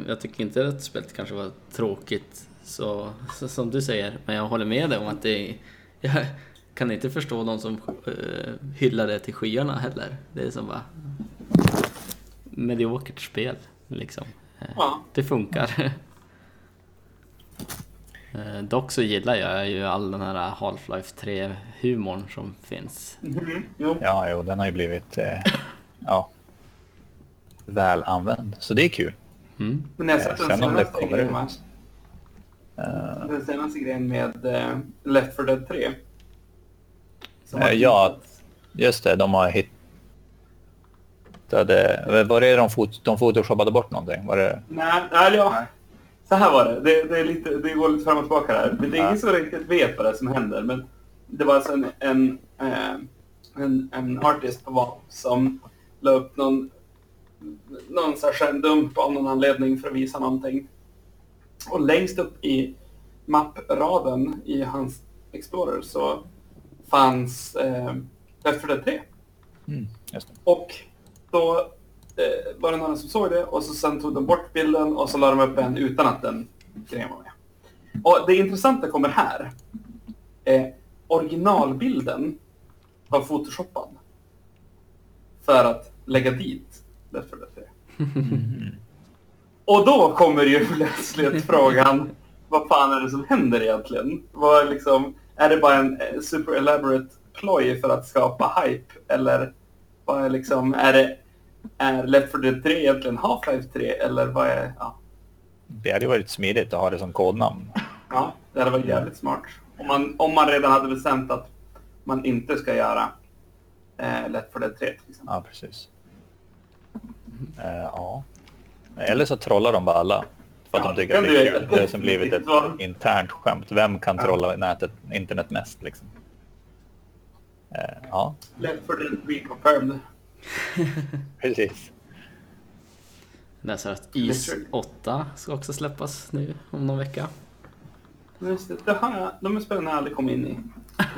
A: jag tycker inte att spelet kanske var tråkigt så, så, som du säger, men jag håller med dig om att det Jag kan inte förstå de som eh, hyllar det till skyarna heller. Det är som bara... Mediokert spel, liksom. Eh,
C: Ja.
A: Det funkar. Eh, Dock så gillar jag ju all den här Half-Life 3-humorn som finns.
C: Mhm, Jo.
B: Ja, jo, den har ju blivit eh, ja, väl använd. Så det är kul.
A: Mm.
C: Men jag har
B: Eh,
C: sett den
B: om det
C: senaste
B: kommer
C: grejen,
B: ut. Eh,
C: Den senaste grejen med uh, Left 4 Dead 3. Som
B: Eh,
C: har
B: ja. just det, de har hittade... Var det de, fot, de photoshoppade bort någonting? Var det...
C: Nej, nej, ja.
B: Nej.
C: Så här var det. Det, det, är lite, det går lite fram och tillbaka där. Det är ingen som riktigt vet vad det är som händer. Men det var alltså en, en, eh, en, en artist på val som la upp någon, någon så här skärmdump av någon anledning för att visa någonting. Och längst upp i mappraden i hans Explorer så fanns eh, Left 4 Dead 3.
B: Mm.
C: Och då eh, var det några som såg det och så sen tog de bort bilden och så la de upp en utan att den grejen var med. Och det intressanta kommer här. Eh, originalbilden var photoshoppad. För att lägga dit Left 4 Dead 3. Och då kommer ju plötsligt frågan, vad fan är det som händer egentligen? Vad är, liksom, är det bara en eh, super elaborate ploj för att skapa hype? Eller vad är liksom, är det är Left 4 Dead 3 egentligen Half-Life 3? Eller vad är, ja.
B: Det hade ju varit smidigt att ha det som kodnamn.
C: Ja, det hade varit jävligt smart. Om man, om man redan hade bestämt att man inte ska göra eh, Left 4 Dead 3 till exempel.
B: Ja, precis. Eh, ja. Eller så trollar de bara alla. För att
C: Ja,
B: de tycker att det är kul. Det har som blivit ett internt skämt. Vem kan trolla nätet, internet mest liksom? Eh, ja,
C: Left 4 Dead Reconfirmed.
B: precis.
A: Läser att Is
C: Literally.
A: 8 ska också släppas nu om någon vecka.
C: Just det, det har jag, de spelen har jag aldrig kommit in i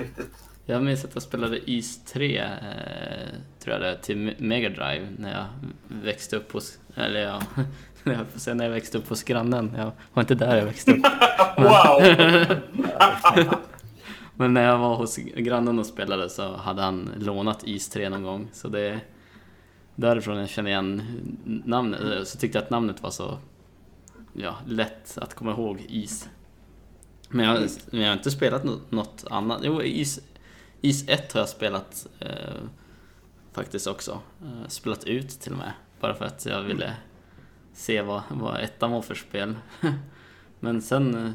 C: riktigt.
A: Jag minns att jag spelade Is 3, eh, tror jag det, till Me- Mega Drive när jag växte upp hos, eller ja, jag att säga när jag växte upp hos grannen. Jag var inte där jag växte upp.
C: Wow!
A: Men när jag var hos grannen och spelade så hade han lånat Is 3 någon gång. Så det därifrån jag känner igen namnet. Eh, så tyckte jag att namnet var så ja, lätt att komma ihåg Is. Men jag, men jag har inte spelat något annat. Jo, Is, Is 1 har jag spelat eh, faktiskt också. Eh, spelat ut till och med. Bara för att jag ville se vad, vad ettan var för spel. Men sen eh,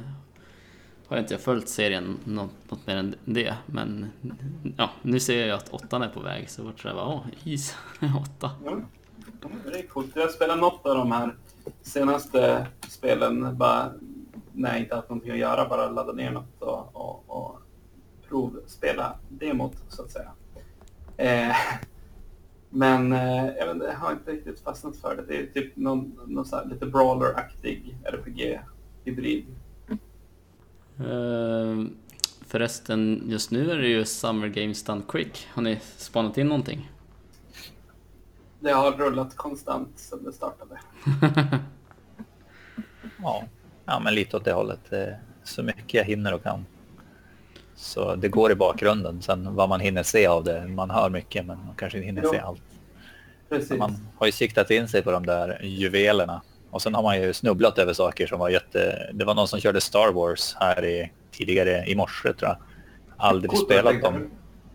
A: har har jag inte följt serien något, något mer än det. Men ja, nu ser jag att åttan är på väg. Så vart det bara, åh, is, åtta.
C: Ja, det är coolt. Jag spelade något av de här senaste spelen bara när jag inte haft någonting att göra. Bara ladda ner något och, och, och provspela demot så att säga. Eh, men eh, jag, vet, jag har inte riktigt fastnat för det. Det är typ någon, någon så här lite brawler-aktig RPG-hybrid.
A: Uh, förresten, just nu är det ju Summer Games Done Quick. Har ni spanat in någonting?
C: Det har rullat konstant sedan det startade.
B: Ja. ja, men lite åt det hållet. Eh, Så mycket jag hinner och kan. Så det går i bakgrunden. Sen vad man hinner se av det. Man hör mycket men man kanske inte hinner
C: Jo.
B: se allt.
C: Precis.
B: Man har ju siktat in sig på de där juvelerna. Och sen har man ju snubblat över saker som var jätte... Det var någon som körde Star Wars här i, tidigare i morse tror jag. Aldrig
C: Coolt,
B: spelat dem.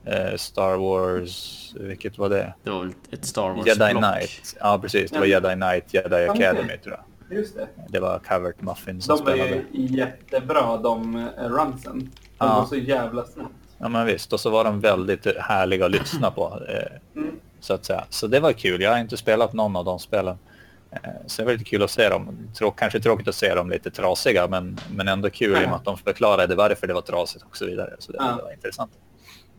B: Eh, Star Wars, vilket var det?
A: Det var ett Star
B: Jedi
A: Wars-block.
B: Knight. Ja, precis. Det var. Jedi Knight, Jedi. Academy tror jag.
C: Just det.
B: Det var Cavert Muffin som
C: De är
B: spelade.
C: ju jättebra de eh, runsen. De
B: Ja.
C: går så jävla snabbt.
B: Ja, men visst. Och så var de väldigt härliga att lyssna på. Eh,
C: Mm.
B: så att säga. Så det var kul. Jag har inte spelat någon av de spelen. Eh, så det var lite kul att se dem. Trå kanske tråkigt att se dem lite trasiga, men, men ändå kul i och med att de förklarade varför det var trasigt och så vidare. Så det,
C: Ja.
B: var intressant.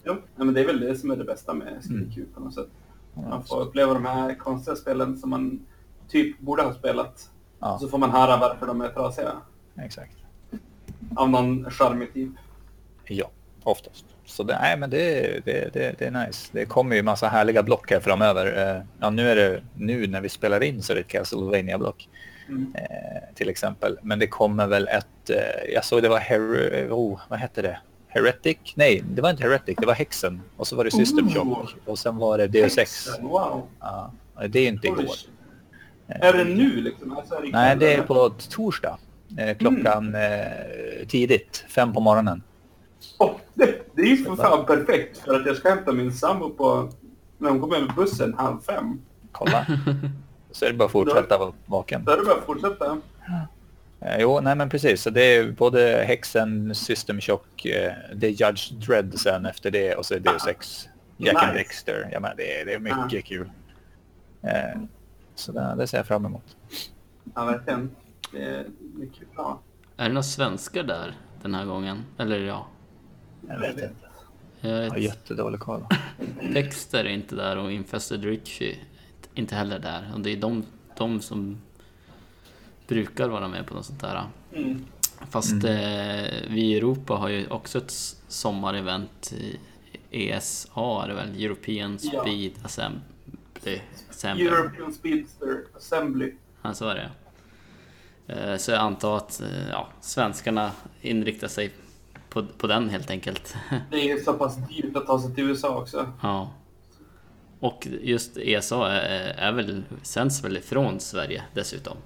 C: Nej, men det är väl det som är det bästa med CDQ på något sätt. Man får uppleva de här konstiga spelen som man typ borde ha spelat.
B: Ja,
C: så får man höra varför de är trasiga.
B: exakt.
C: Av någon charmig typ.
B: Ja, oftast. Så det, nej, men det, det, det, det är nice. Det kommer ju massa härliga block här framöver. Eh, ja, nu, är det, nu när vi spelar in så är det ett castlevania block
C: Mm.
B: eh, till exempel. Men det kommer väl ett, eh, jag såg det var, Her oh, vad hette det? Heretic? Nej, det var inte Heretic, det var Hexen. Och så var det System
C: Ooh.
B: Shock. Och sen var det Deus Ex.
C: Wow.
B: Ja, det är inte igår.
C: Är det nu liksom? Alltså, det
B: Nej, det är på torsdag. Klockan eh, tidigt, fem på morgonen.
C: Åh, det, det är ju för fan perfekt för att jag ska hämta min sambo på... När hon kommer med bussen halv fem.
B: Kolla. Så är det bara att fortsätta vara vaken.
C: Då är det bara att fortsätta.
B: Eh, jo, nej men precis. Så det är både Hexen, System Shock, eh, det är Judge Dredd sen efter det och så är det Deus Ex, Jack and
C: Nice.
B: Dexter. Ja, men det, är, det är mycket kul. Eh, så det, det ser jag fram emot.
C: Ja, verkligen. Det är mycket bra.
A: Är det några svenskar där den här gången? Eller ja,
B: Jag vet inte.
A: jag
B: har jättedålig koll.
A: Dexter är inte där och Infested Richie inte heller där. Och det är de, de som brukar vara med på något sånt där.
C: Mm.
A: Fast eh, vi i Europa har ju också ett sommarevent i ESA, är det väl? European
C: Ja.
A: Speed Assembly. Assembly.
C: European Speedster Assembly.
A: Ja, så är det. Eh, Så jag antar att eh, ja, svenskarna inriktar sig på, på den helt enkelt.
C: Det är så pass dyrt att ta sig till USA också.
A: ja. Och just ESA är, är väl, sänds väl ifrån Sverige dessutom,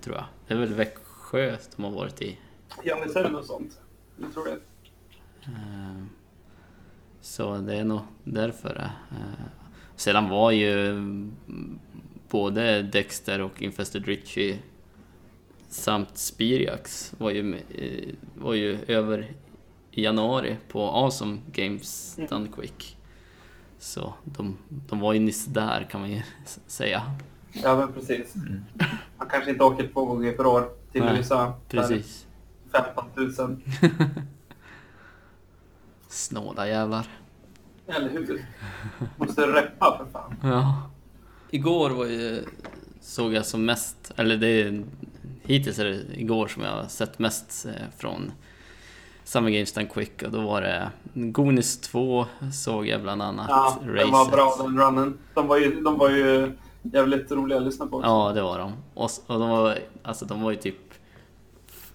A: tror jag. Det är väl Växjö de har varit i.
C: Ja, är det något sånt? Jag tror det.
A: Eh, Så det är nog därför. eh. Sedan var ju både Dexter och Infested Richie samt Spiriax var ju, eh, var ju över i januari på Awesome Games Done Quick. Så de, de var ju nyss där kan man ju säga.
C: Ja, men precis. Man kanske inte åker två gånger per år till
A: Nej,
C: USA.
A: Precis.
C: 15 000.
A: Snåla jävlar.
C: Eller hur? Måste reppa för fan.
A: Ja. Igår var ju, såg jag som mest, eller det är, hittills är det igår som jag har sett mest eh, från Summer Games Done Quick och då var det Gonis 2 såg jag bland annat.
C: Ja, den var bra den runnen. De var ju, de var ju jävligt roliga att lyssna på. också.
A: Ja, det var de. Och, och de var, alltså de var ju typ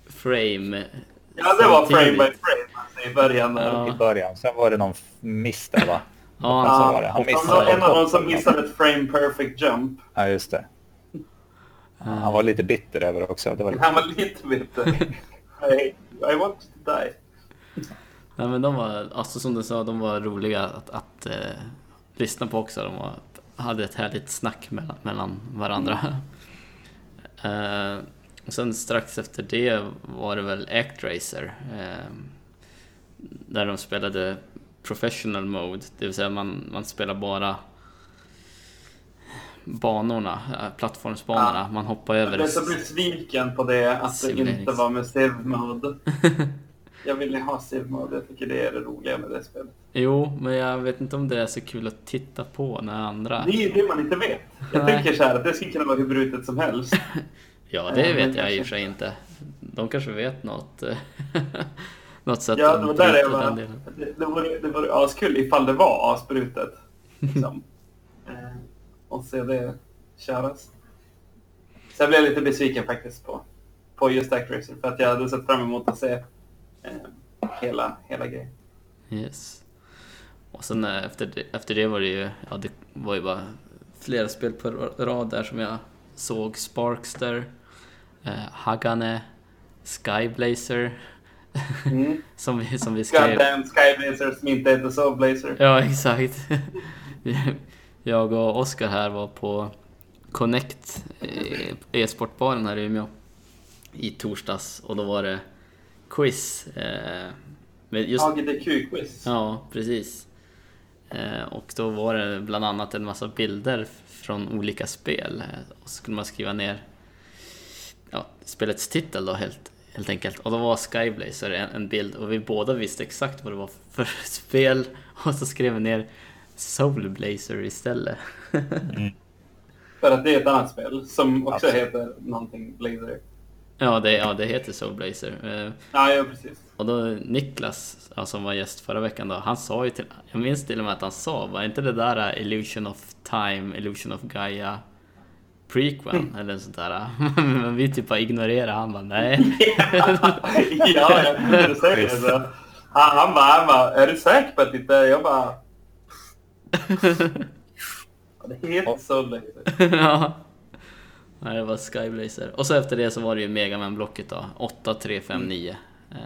A: frame
C: Ja, det var frame by frame alltså, i början.
A: Ja.
B: I början. Sen var det någon miss där va?
A: Ja,
B: så
C: Ja,
B: var det. Han missade.
C: en av dem som missade ett frame perfect jump.
B: Ja, just det. Han var lite bitter över det också. Det var lite...
C: Han var lite bitter. I, I want to die.
A: Nej men de var, alltså som du sa, de var roliga att, att eh, lyssna på också. De var, hade ett härligt snack mellan, mellan varandra. Eh, och sen strax efter det var det väl Actracer. Eh, där de spelade professional mode, det vill säga man, man spelar bara banorna, eh, plattformsbanorna.
C: Ja.
A: Man hoppar
C: Jag
A: över.
C: blev så besviken på det att det inte var med Civ mode. Jag ville ha Civ mode. Jag tycker det är det roliga med det spelet.
A: Jo, men jag vet inte om det är så kul att titta på när andra...
C: Det är ju det man inte vet. Jag tänker så här att det skulle kunna vara hur brutet som helst.
A: Ja, det
C: men
A: vet jag i och
C: kanske.
A: för sig inte. De kanske vet något, något sätt
C: Ja, det var där jag var. Det, det vore, det vore askul ifall det var asbrutet. Liksom. eh, och se det köras. Så jag blev lite besviken faktiskt på, på just Actracer för att jag hade sett fram emot att se hela, hela grejen.
A: Yes. Och sen eh, efter det, efter det var det ju, ja det var ju bara flera spel på rad där som jag såg. Sparkster, eh, Hagane, Skyblazer,
C: Mm.
A: som vi, som vi skrev.
C: Goddamn Skyblazer som inte heter Soul Blazer.
A: Ja, exakt. Jag och Oskar här var på Connect, eh, e-sportbaren här i Umeå, i torsdags och då var det quiz. Eh, just,
C: AGDQ-quiz.
A: ja, precis. Eh, och då var det bland annat en massa bilder från olika spel eh, och så skulle man skriva ner ja, spelets titel då helt, helt enkelt. Och då var Skyblazer en, en bild och vi båda visste exakt vad det var för spel och så skrev vi ner Soul Blazer istället.
C: För att det är ett annat spel som också
B: Absolut.
C: heter någonting Blazer.
A: Ja, det, ja, det heter Soulblazer. Eh,
C: Ja, ja precis.
A: Och då Niklas, ja, som var gäst förra veckan då, han sa ju till, jag minns till och med att han sa, var inte det där uh, Illusion of Time, Illusion of Gaia prequel
C: Mm.
A: eller sånt där? Men vi typ bara ignorerade han bara nej.
C: ja, ja, är du säker? Så, han, han bara, han bara, är du säker på att det inte är? Jag bara... Det heter Soulblazer.
A: ja. Nej, det var Skyblazer. Och så efter det så var det ju Megaman-blocket då, 8, 3, 5, 9. Eh,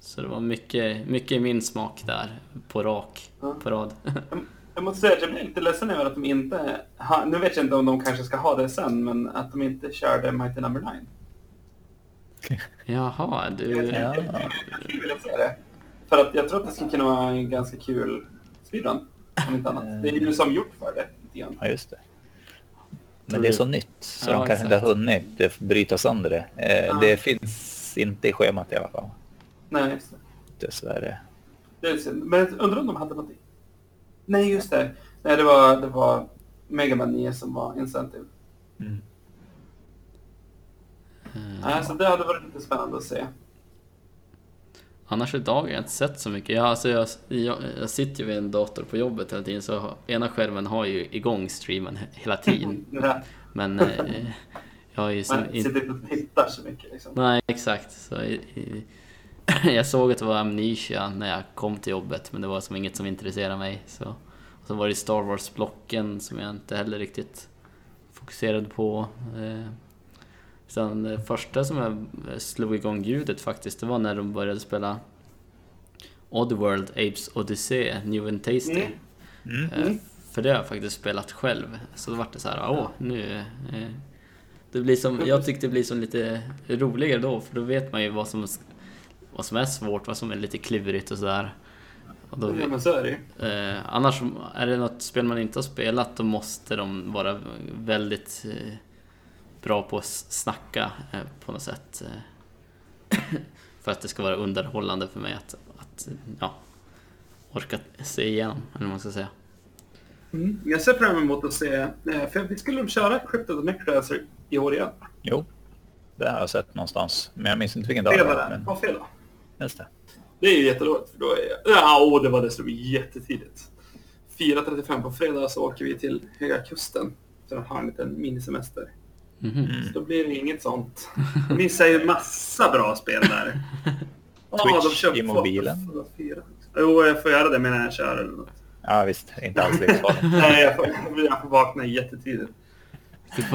A: Så det var mycket, mycket i min smak där, på rak,
C: Ja.
A: på rad.
C: Jag- måste säga att jag blir lite ledsen över att de inte... Ha, nu vet jag inte om de kanske ska ha det sen, men att de inte körde Mighty Number 9.
A: Jaha, du...
B: Ja.
C: Jag skulle vilja se det. För att jag tror att det skulle kunna vara en ganska kul speedrun. Om inte annat. Det är ju som gjort för det. Lite grann.
B: Ja, just det. Men det är så nytt så
A: Ja,
B: de kanske inte har hunnit det- bryta sönder det. Eh,
C: Ja.
B: Det finns inte i schemat i alla fall.
C: Nej, just det.
B: Dessvärre.
C: det är synd. Men jag undrar om de hade någonting. Nej, just det. Nej, det var, det var Mega Man 9 som var incentive.
B: Mm.
C: Nej, så det hade varit lite spännande att se.
A: Annars idag har jag inte sett så mycket. Jag, alltså jag, jag, jag sitter ju vid en dator på jobbet hela tiden så ena skärmen har ju igång streamen he- hela tiden. Men eh, jag har ju som
C: Man sitter inte och tittar så mycket liksom.
A: Nej, exakt. Så i, i, jag såg att det var Amnesia när jag kom till jobbet men det var som inget som intresserade mig. Så, och så var det Star Wars-blocken som jag inte heller riktigt fokuserade på. Eh, sen det första som jag slog igång ljudet faktiskt, det var när de började spela Oddworld Apes Odyssey, New and Tasty.
C: Mm.
A: Eh, För det har jag faktiskt spelat själv. Så då vart det så här, åh, nu... Eh, det blir som, jag tyckte det blir som lite roligare då, för då vet man ju vad som, vad som är svårt, vad som är lite klurigt och sådär. Och då,
C: Ja, men så är det
A: eh, annars, är det något spel man inte har spelat, då måste de vara väldigt eh, bra på att snacka eh, på något sätt. Eh, för att det ska vara underhållande för mig att, att ja, orka se igenom, eller vad man ska säga.
C: Mm. Jag ser fram emot att se, eh, för vi skulle köra Crypto the Necrodancer i år igen.
B: Jo, det har jag sett någonstans. Men jag minns inte vilken dag det
C: Fredag
B: var. Men
C: fredag.
B: just det.
C: Det är ju jätteroligt, för då är Ja, åh, det var var jättetidigt. 4.35 på fredag så åker vi till Höga Kusten för att ha en liten minisemester.
A: Mhm.
C: Så då blir det inget sånt. Jag missar ju massa bra spel där. Ja,
B: Twitch
C: kör
B: i mobilen.
C: Forza 4. Jo, jag får göra det medan jag kör eller något.
B: Ja visst, inte alls livsfarligt.
C: Nej, jag får, jag får vakna jättetidigt.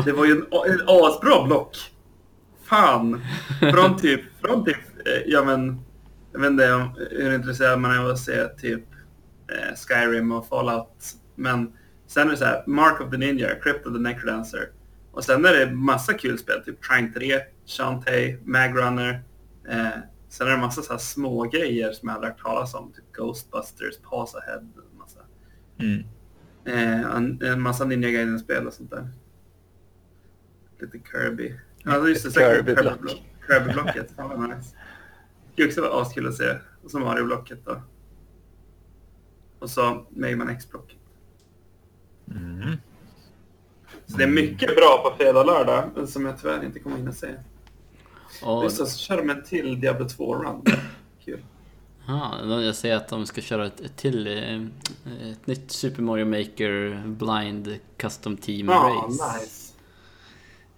C: Det var ju en, en asbra block. Fan. Från typ, från typ, eh, ja men, jag vet inte hur intresserad man är av att se typ eh, Skyrim och Fallout. Men sen är det så här, Mark of the Ninja, Crypt of the Necrodancer. Och sen är det massa kul spel, typ Trine 3, Shantae, Magrunner. Eh, sen är det massa så här små grejer som jag aldrig hört talas om, typ Ghostbusters, Pause Ahead, massa.
B: Mm.
C: Eh, en, en massa Ninja Gaiden-spel och sånt där. Lite Kirby. Ja, just det.
B: Kirby-block.
C: Kirby-block- Kirby-blocket. Fan vad nice. Det skulle också vara askul att se. Och så Mario-blocket då. Och så Mega Man X-blocket.
B: Mm.
C: Så det är mycket bra på fredag och lördag som jag tyvärr inte kommer hinna se.
A: Och,
C: Just det, så kör de en till Diablo 2-run. Kul.
A: ja, då jag ser att de ska köra ett, ett till, eh, ett nytt Super Mario Maker Blind Custom Team
C: Ja,
A: Race.
C: nice.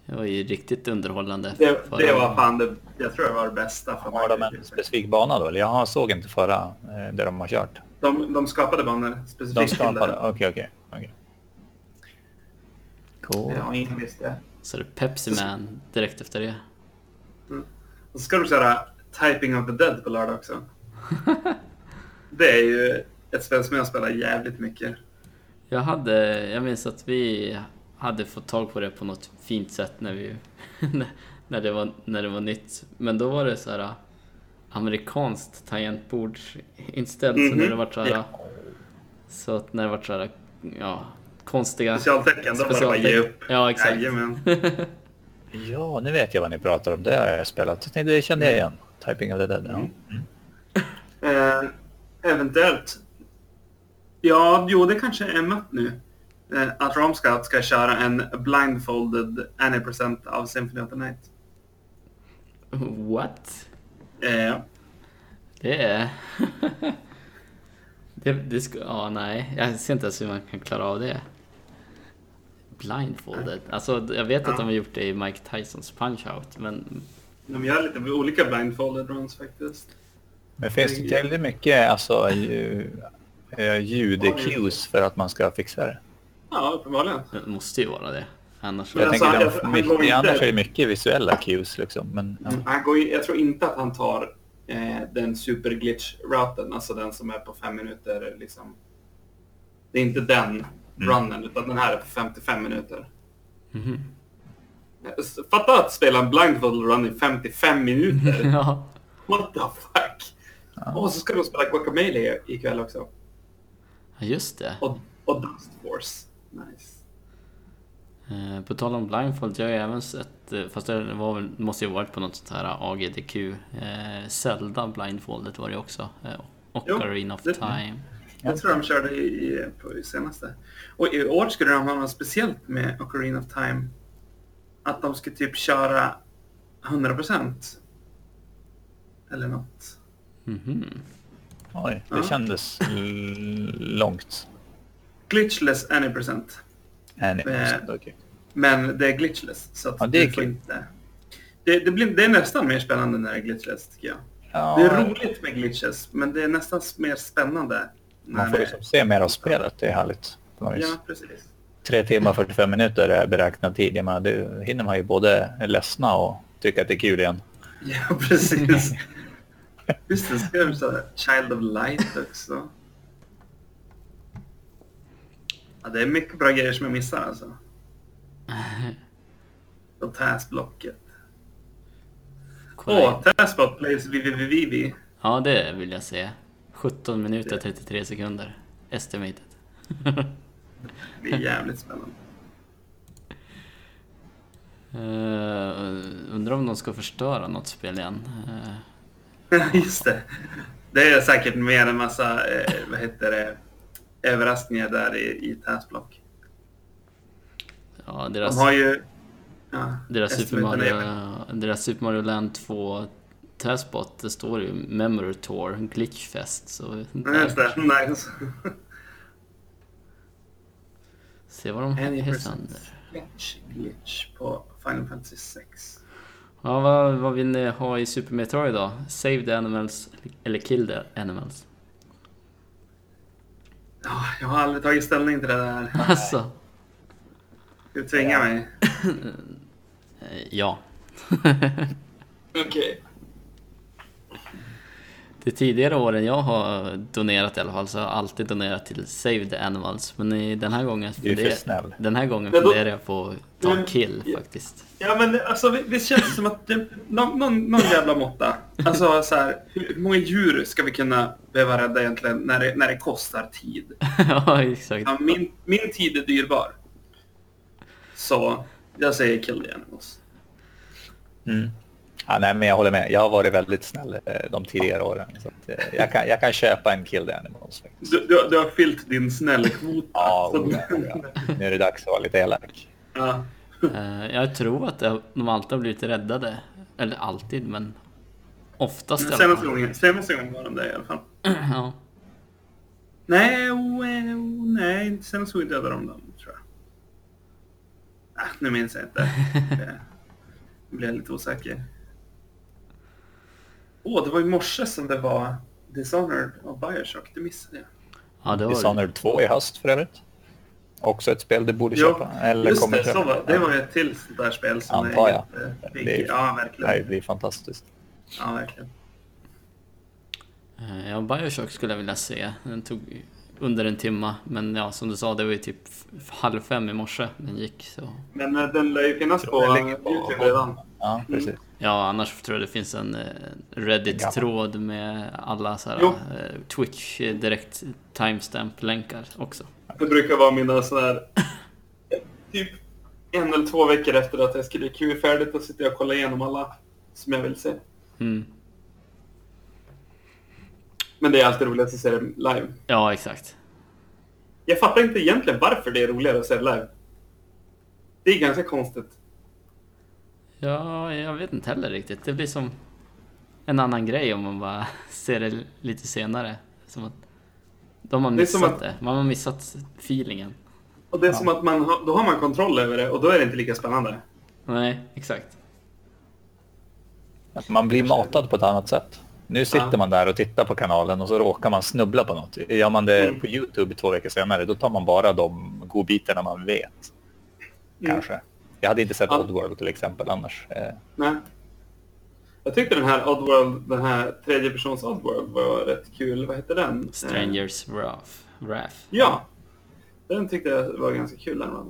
A: Det var ju riktigt underhållande.
C: Det, det var fan det, jag tror det var det bästa. För
B: Har de en specifik bana då? Jag såg inte förra eh, där de har kört.
C: de, de skapade banor
B: De
C: specifikt till
B: skapade?
C: det.
B: Okej, okej. okej. Cool.
C: Ja, ingen visste det.
A: Så det är Pepsi Man direkt efter det.
C: Och så ska de köra Typing of the Dead på lördag också. det är ju ett spel som jag spelar jävligt mycket.
A: Jag hade, jag minns att vi hade fått tag på det på något fint sätt när vi, när det var, när det var nytt. Men då var det så här äh, amerikanskt tangentbord inställt. Så när det var så här,
C: Ja.
A: så att när det var så här, ja, konstiga
C: Specialtecken, du bara ge upp.
A: Ja, exakt.
C: Jajamän.
B: Ja, nu vet jag vad ni pratar om. Det har jag spelat. Det kände jag igen. Typing of the Dead. Ja. Mm.
C: Eh, eventuellt. Ja, jo det kanske är mött nu. Eh, att Romscout ska köra en blindfolded any percent av Symphony of the Night.
A: What?
C: Eh,
A: Det är... det, det ska... Ja, nej. Jag ser inte ens hur man kan klara av det. Blindfolded. Alltså, jag vet att
C: Ja.
A: de har gjort det i Mike Tysons Punch-Out, men...
C: de gör lite olika blindfolded runs faktiskt.
B: Men finns det väldigt mycket alltså, eh, ljud-cues för att man ska fixa det?
C: Ja, uppenbarligen.
A: Det måste ju vara det. Annars...
C: Men
B: Jag
C: alltså,
B: tänker
C: han
B: mycket,
C: inte-
B: annars är det mycket visuella cues liksom. Men, ja.
C: Han går jag tror inte att han tar eh, den superglitch-routen, alltså den som är på fem minuter. Liksom. Det är inte den runnen, utan den här är på 55 minuter. Eh, Fatta att spela en blindfold run i 55 minuter.
A: ja.
C: What the fuck? Och så ska de spela Guacamelee ikväll också.
A: Ja, just det.
C: Och, och Dust Force. Nice.
A: Eh, På tal om blindfold, jag har ju även sett, eh, fast det var måste ju varit på något sånt här AGDQ, eh, Zelda blindfoldet var det också. Eh, och Ocarina of Time.
C: Jag tror de körde i, i, på i senaste. Och i år skulle de ha något speciellt med Ocarina of Time. Att de skulle typ köra 100%. Eller något.
A: Mhm.
B: Oj, det
C: Ja.
B: kändes långt.
C: Glitchless any percent.
B: Annie,
C: Eh,
B: okej.
C: Men det är glitchless. Så att
B: Ja, det är
C: du får inte... Det, det, blir, det är nästan mer spännande när det är glitchless tycker jag.
B: Ja,
C: Det är roligt med glitches, men det är nästan mer spännande.
B: Man får liksom se mer av spelet, det är härligt.
C: Ja, precis.
B: Tre timmar 45 minuter är beräknad tid. Jag menar, det hinner man ju både ledsna och tycka att det är kul igen.
C: Ja, precis. Just det, ska jag säga Child of Light också. Ja, det är mycket bra grejer som jag missar alltså. Och Taskblocket.
A: Kolla
C: Åh,
A: in.
C: Taskblock plays VVVVV.
A: Ja, det vill jag se. 17 minuter 33 sekunder. Estimated.
C: Det är jävligt spännande.
A: Uh, undrar om de ska förstöra något spel igen. Eh,
C: Just det. Det är säkert mer en massa, eh, vad heter det, överraskningar där i, i Taskblock.
A: ja,
C: De
A: deras,
C: har ju... Ja,
A: deras, Super Mario, deras Super Mario Land 2 Taskbot, det står ju Memory Tour, Glitchfest. Så
C: Ja, Just det, nice.
A: se vad de heter sönder.
C: glitch, glitch på Final Fantasy 6.
A: Ja, vad, vad vill ni ha i Super Metroid då? Save the animals eller kill the animals?
C: Ja, jag har aldrig tagit ställning till det där.
A: Alltså,
C: Du tvingar mig.
A: ja.
C: Okej.
A: De tidigare åren jag har donerat i alla fall så har jag alltid donerat till Save the Animals. Men i den här gången,
B: Du är för
A: funder-
B: snäll.
A: den här gången funderar jag på att ta
C: Men-
A: kill faktiskt.
C: Ja, men alltså vi- visst känns det som att det, någon, någon, någon jävla måtta. Alltså så här, hur många djur ska vi kunna behöva rädda egentligen när det, när det kostar tid?
A: ja, exakt.
C: Ja, min, min tid är dyrbar. Så jag säger kill the animals.
B: Mm. Ja, nej, men jag håller med. Jag har varit väldigt snäll eh, de tidigare åren. Så att, eh, jag, kan, jag kan köpa en Kill the Animals. Faktiskt.
C: Du, du, du har fyllt din snällkvota.
B: Ja,
C: Så-
B: oh. Nu är det dags att vara lite elak.
C: ja.
A: Eh, Jag tror att de alltid har blivit räddade. Eller alltid, men oftast
C: Senaste gången, senaste gången var de det i alla fall.
A: Ja.
C: Nej, oh, oh, nej, inte senaste gången dödade de dem, tror jag. Ah, nu minns jag inte. Nu blir jag lite osäker. Åh, oh, det var i morse som det var Dishonored av Bioshock. Det missade jag.
A: ja, det var
B: Dishonored 2 i höst för övrigt. Också ett spel du borde
C: Jo,
B: köpa. Eller
C: Just
B: kommer
C: det,
B: köpa.
C: så var, det var ju ett till sånt där spel som
B: Antar jag.
C: jättebig.
B: Det är-
C: Ja,
B: Det här
C: verkligen.
B: blir fantastiskt.
C: Ja, verkligen.
A: Eh, Ja, Bioshock skulle jag vilja se. Den tog under en timma. Men ja, som du sa, det var ju typ halv fem i morse den gick. Så.
C: Men eh, den lär ju finnas på
B: på-
C: YouTube redan.
B: Ja, precis.
A: Ja, annars tror jag det finns en eh, Reddit-tråd med alla så här, eh, Twitch eh, direkt timestamp-länkar också.
C: Det brukar vara mina sådana här... Typ en eller två veckor efter att jag skriver Q är färdigt, då sitter jag och kollar igenom alla som jag vill se.
A: Mm.
C: Men det är alltid roligast att se det live.
A: Ja, exakt.
C: Jag fattar inte egentligen varför det är roligare att se det live. Det är ganska konstigt.
A: Ja, jag vet inte heller riktigt. Det blir som en annan grej om man bara ser det lite senare. Som att de har
C: Det
A: missat
C: att-
A: det. Man har missat feelingen.
C: Och det är som att man har, då har man kontroll över det och då är det inte lika spännande.
A: Nej, exakt.
B: Att man blir matad på ett annat sätt. Nu sitter
C: Ja.
B: man där och tittar på kanalen och så råkar man snubbla på något. Gör man det
C: Mm.
B: på YouTube två veckor senare, då tar man bara de godbitarna man vet.
C: Mm.
B: Jag hade inte sett
C: Ja.
B: Oddworld till exempel annars. Eh,
C: Nej. Jag tyckte den här Oddworld, den här tredje persons Oddworld var rätt kul. Vad hette den? Eh,
A: Strangers Wrath. Wrath.
C: Ja. Den tyckte jag var ganska kul den var.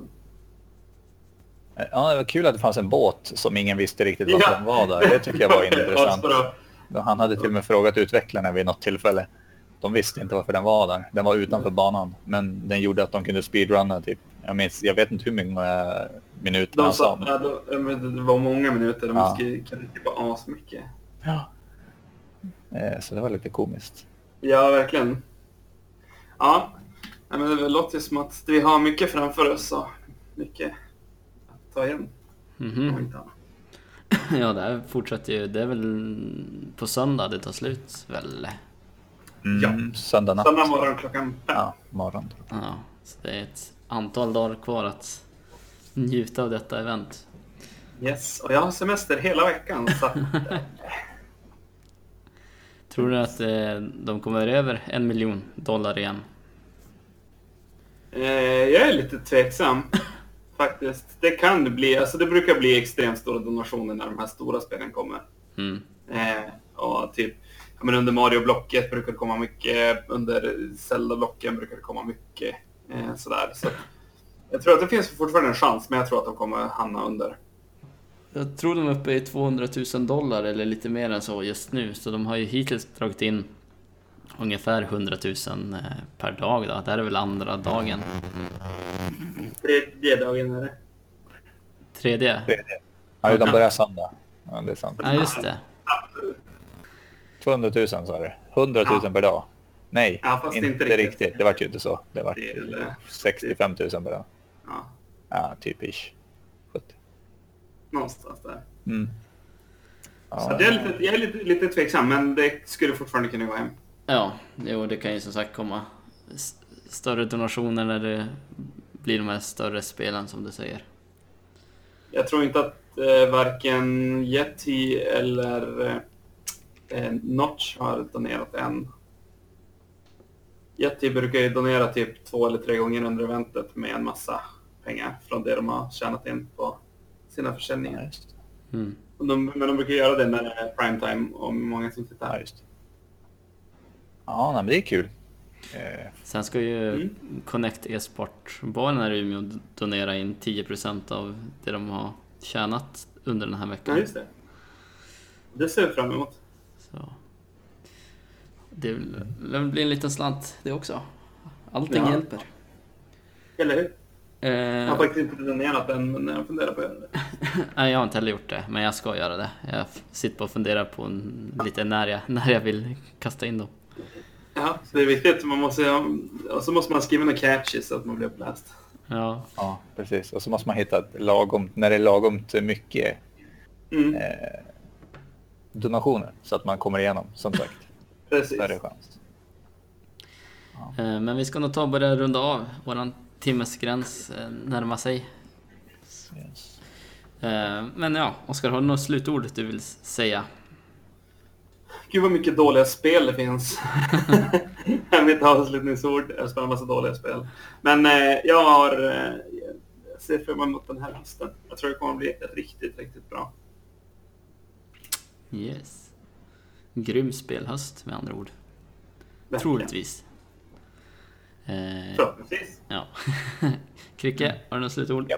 B: Ja, det var kul att det fanns en båt som ingen visste riktigt vad
C: Ja.
B: den var där. Det tycker jag var intressant. Han hade till och med frågat utvecklarna vid något tillfälle. De visste inte varför den var där. Den var utanför banan, men den gjorde att de kunde speedrunna typ. Jag, minns, jag vet inte hur många minuter
C: De
B: han
C: sa,
B: sa.
C: ja, de, ja, men det var många minuter. De
B: Ja.
C: ja. kunde klippa asmycket.
B: Ja. Eh, Så det var lite komiskt.
C: Ja, verkligen. Ja, men det låter ju som att vi har mycket framför oss och mycket att ta igen.
A: Mhm.
C: inte annat.
A: Ja, det här fortsätter ju. Det är väl på söndag det tar slut väl?
B: Mm, Söndag natt.
C: Söndag morgon klockan fem.
B: Ja, morgon.
A: Ja, så det är ett antal dagar kvar att njuta av detta event.
C: Yes, och jag har semester hela veckan. Så
A: Tror du att eh, de kommer över en miljon dollar igen?
C: eh, jag är lite tveksam faktiskt. Det kan det bli. Alltså det brukar bli extremt stora donationer när de här stora spelen kommer.
A: Mm.
C: Eh, och typ, ja, men under Mario-blocket brukar det komma mycket, under Zelda-blocken brukar det komma mycket. Eh, sådär. Så jag tror att det finns fortfarande en chans, men jag tror att de kommer hamna under.
A: Jag tror de är uppe i 200 000 dollar eller lite mer än så just nu. Så de har ju hittills dragit in ungefär 100 000 eh, per dag. Då. Det här är väl andra dagen.
C: Tredje dagen är det.
A: Tredje?
B: Tredje. Ja, de börjar söndag. Ja, det är sant.
A: Ja, just det.
B: 200 000 sa du. 100 000 per dag. Nej,
C: Ja, fast
B: inte,
C: inte
B: riktigt.
C: riktigt.
B: Det vart ju inte så. Det
C: eh,
B: 65 000 per dag.
C: Ja,
B: Ja, typ ish. 70.
C: någonstans där.
B: Mm.
C: Så
B: Ja,
C: jag är, lite, jag är lite, lite tveksam, men det skulle fortfarande kunna gå hem.
A: Ja, jo, det kan ju som sagt komma större donationer när det blir de här större spelen som du säger.
C: Jag tror inte att eh, varken Yeti eller eh, Notch har donerat än. Yeti brukar ju donera typ två eller tre gånger under eventet med en massa pengar från det de har tjänat in på sina
B: ja,
C: försäljningar.
A: Mm.
C: De, men de brukar göra det när det är primetime och många som
B: Ja,
C: tittar.
B: just det. Ja, nej, men det är kul. Eh,
A: Sen ska ju
C: Mm.
A: Connect e-sport-baren här i Umeå donera in 10% av det de har tjänat under den här
C: Ja,
A: veckan.
C: just det. Det ser vi fram emot.
A: Så. Det lär bli en liten slant det också. Allting
C: Ja.
A: hjälper.
C: Eller hur? Jag
A: Eh,
C: har faktiskt inte donerat än, men jag funderar på att göra det.
A: nej, jag har inte heller gjort det, men jag ska göra det. Jag sitter på och funderar på en, lite när jag, när jag vill kasta in dem.
C: Ja, så det är viktigt. Man måste, och så måste man skriva något catchy så att man blir uppläst.
A: Ja,
B: ja, precis. Och så måste man hitta lagom, när det är lagom mycket
C: Mm,
B: eh, donationer så att man kommer igenom, som sagt.
C: Precis.
B: Större chans.
A: eh, men vi ska nog ta och börja runda av. Våran timmesgräns eh, närmar sig.
B: Yes.
A: Eh, men ja, Oskar, har du något slutord du vill säga?
C: Gud vad mycket dåliga spel det finns. Mitt avslutningsord. Jag spelar en massa dåliga spel. Men eh, jag har... Eh, ser fram emot den här hösten. Jag tror det kommer att bli riktigt, riktigt bra.
A: Yes. Grym spelhöst med andra ord.
C: Verkligen.
A: Troligtvis. Eh,
C: Förhoppningsvis.
A: ja. Kricke, har du något slutord?
B: Ja.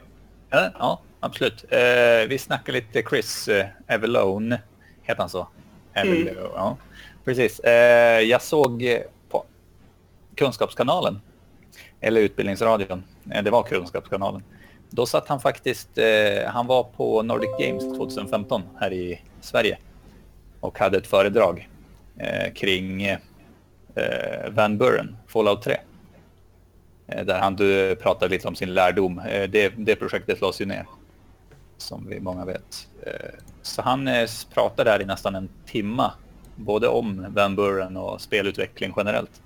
B: Ja, ja absolut. Eh, vi snackar lite Chris eh, Avalone. Heter han så? Avalone, ja. Precis. Eh, jag såg på Kunskapskanalen, eller Utbildningsradion, eh, det var Kunskapskanalen. Då satt han faktiskt, eh, han var på Nordic Games 2015 här i Sverige och hade ett föredrag eh, kring eh, Van Buren, Fallout 3. Eh, Där han du, pratade lite om sin lärdom. Eh, Det, det projektet lades ju ner. som vi många vet. Eh, så han eh, pratade där i nästan en timma, både om Van Buren och spelutveckling generellt.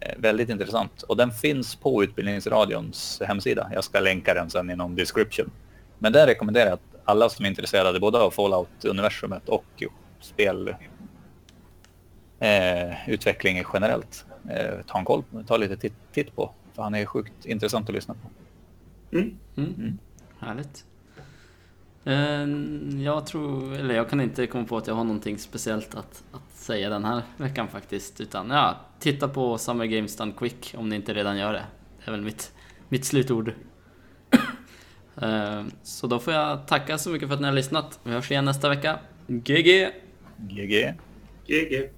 B: Eh, väldigt intressant. Och den finns på Utbildningsradions hemsida. Jag ska länka den sen i någon description. Men den rekommenderar jag att alla som är intresserade både av Fallout-universumet och spel eh, generellt eh, ta en koll, ta lite titt, titt på. För han är sjukt intressant att lyssna på.
C: Mm.
A: Mm.
B: Mm.
A: Härligt. Eh, Jag tror, eller jag kan inte komma på att jag har någonting speciellt att, att säga den här veckan faktiskt. Utan ja, titta på Summer Games Done Quick om ni inte redan gör det. Det är väl mitt, mitt slutord. Eh, Så då får jag tacka så mycket för att ni har lyssnat. Vi hörs igen nästa vecka. GG!
B: GG.
C: GG.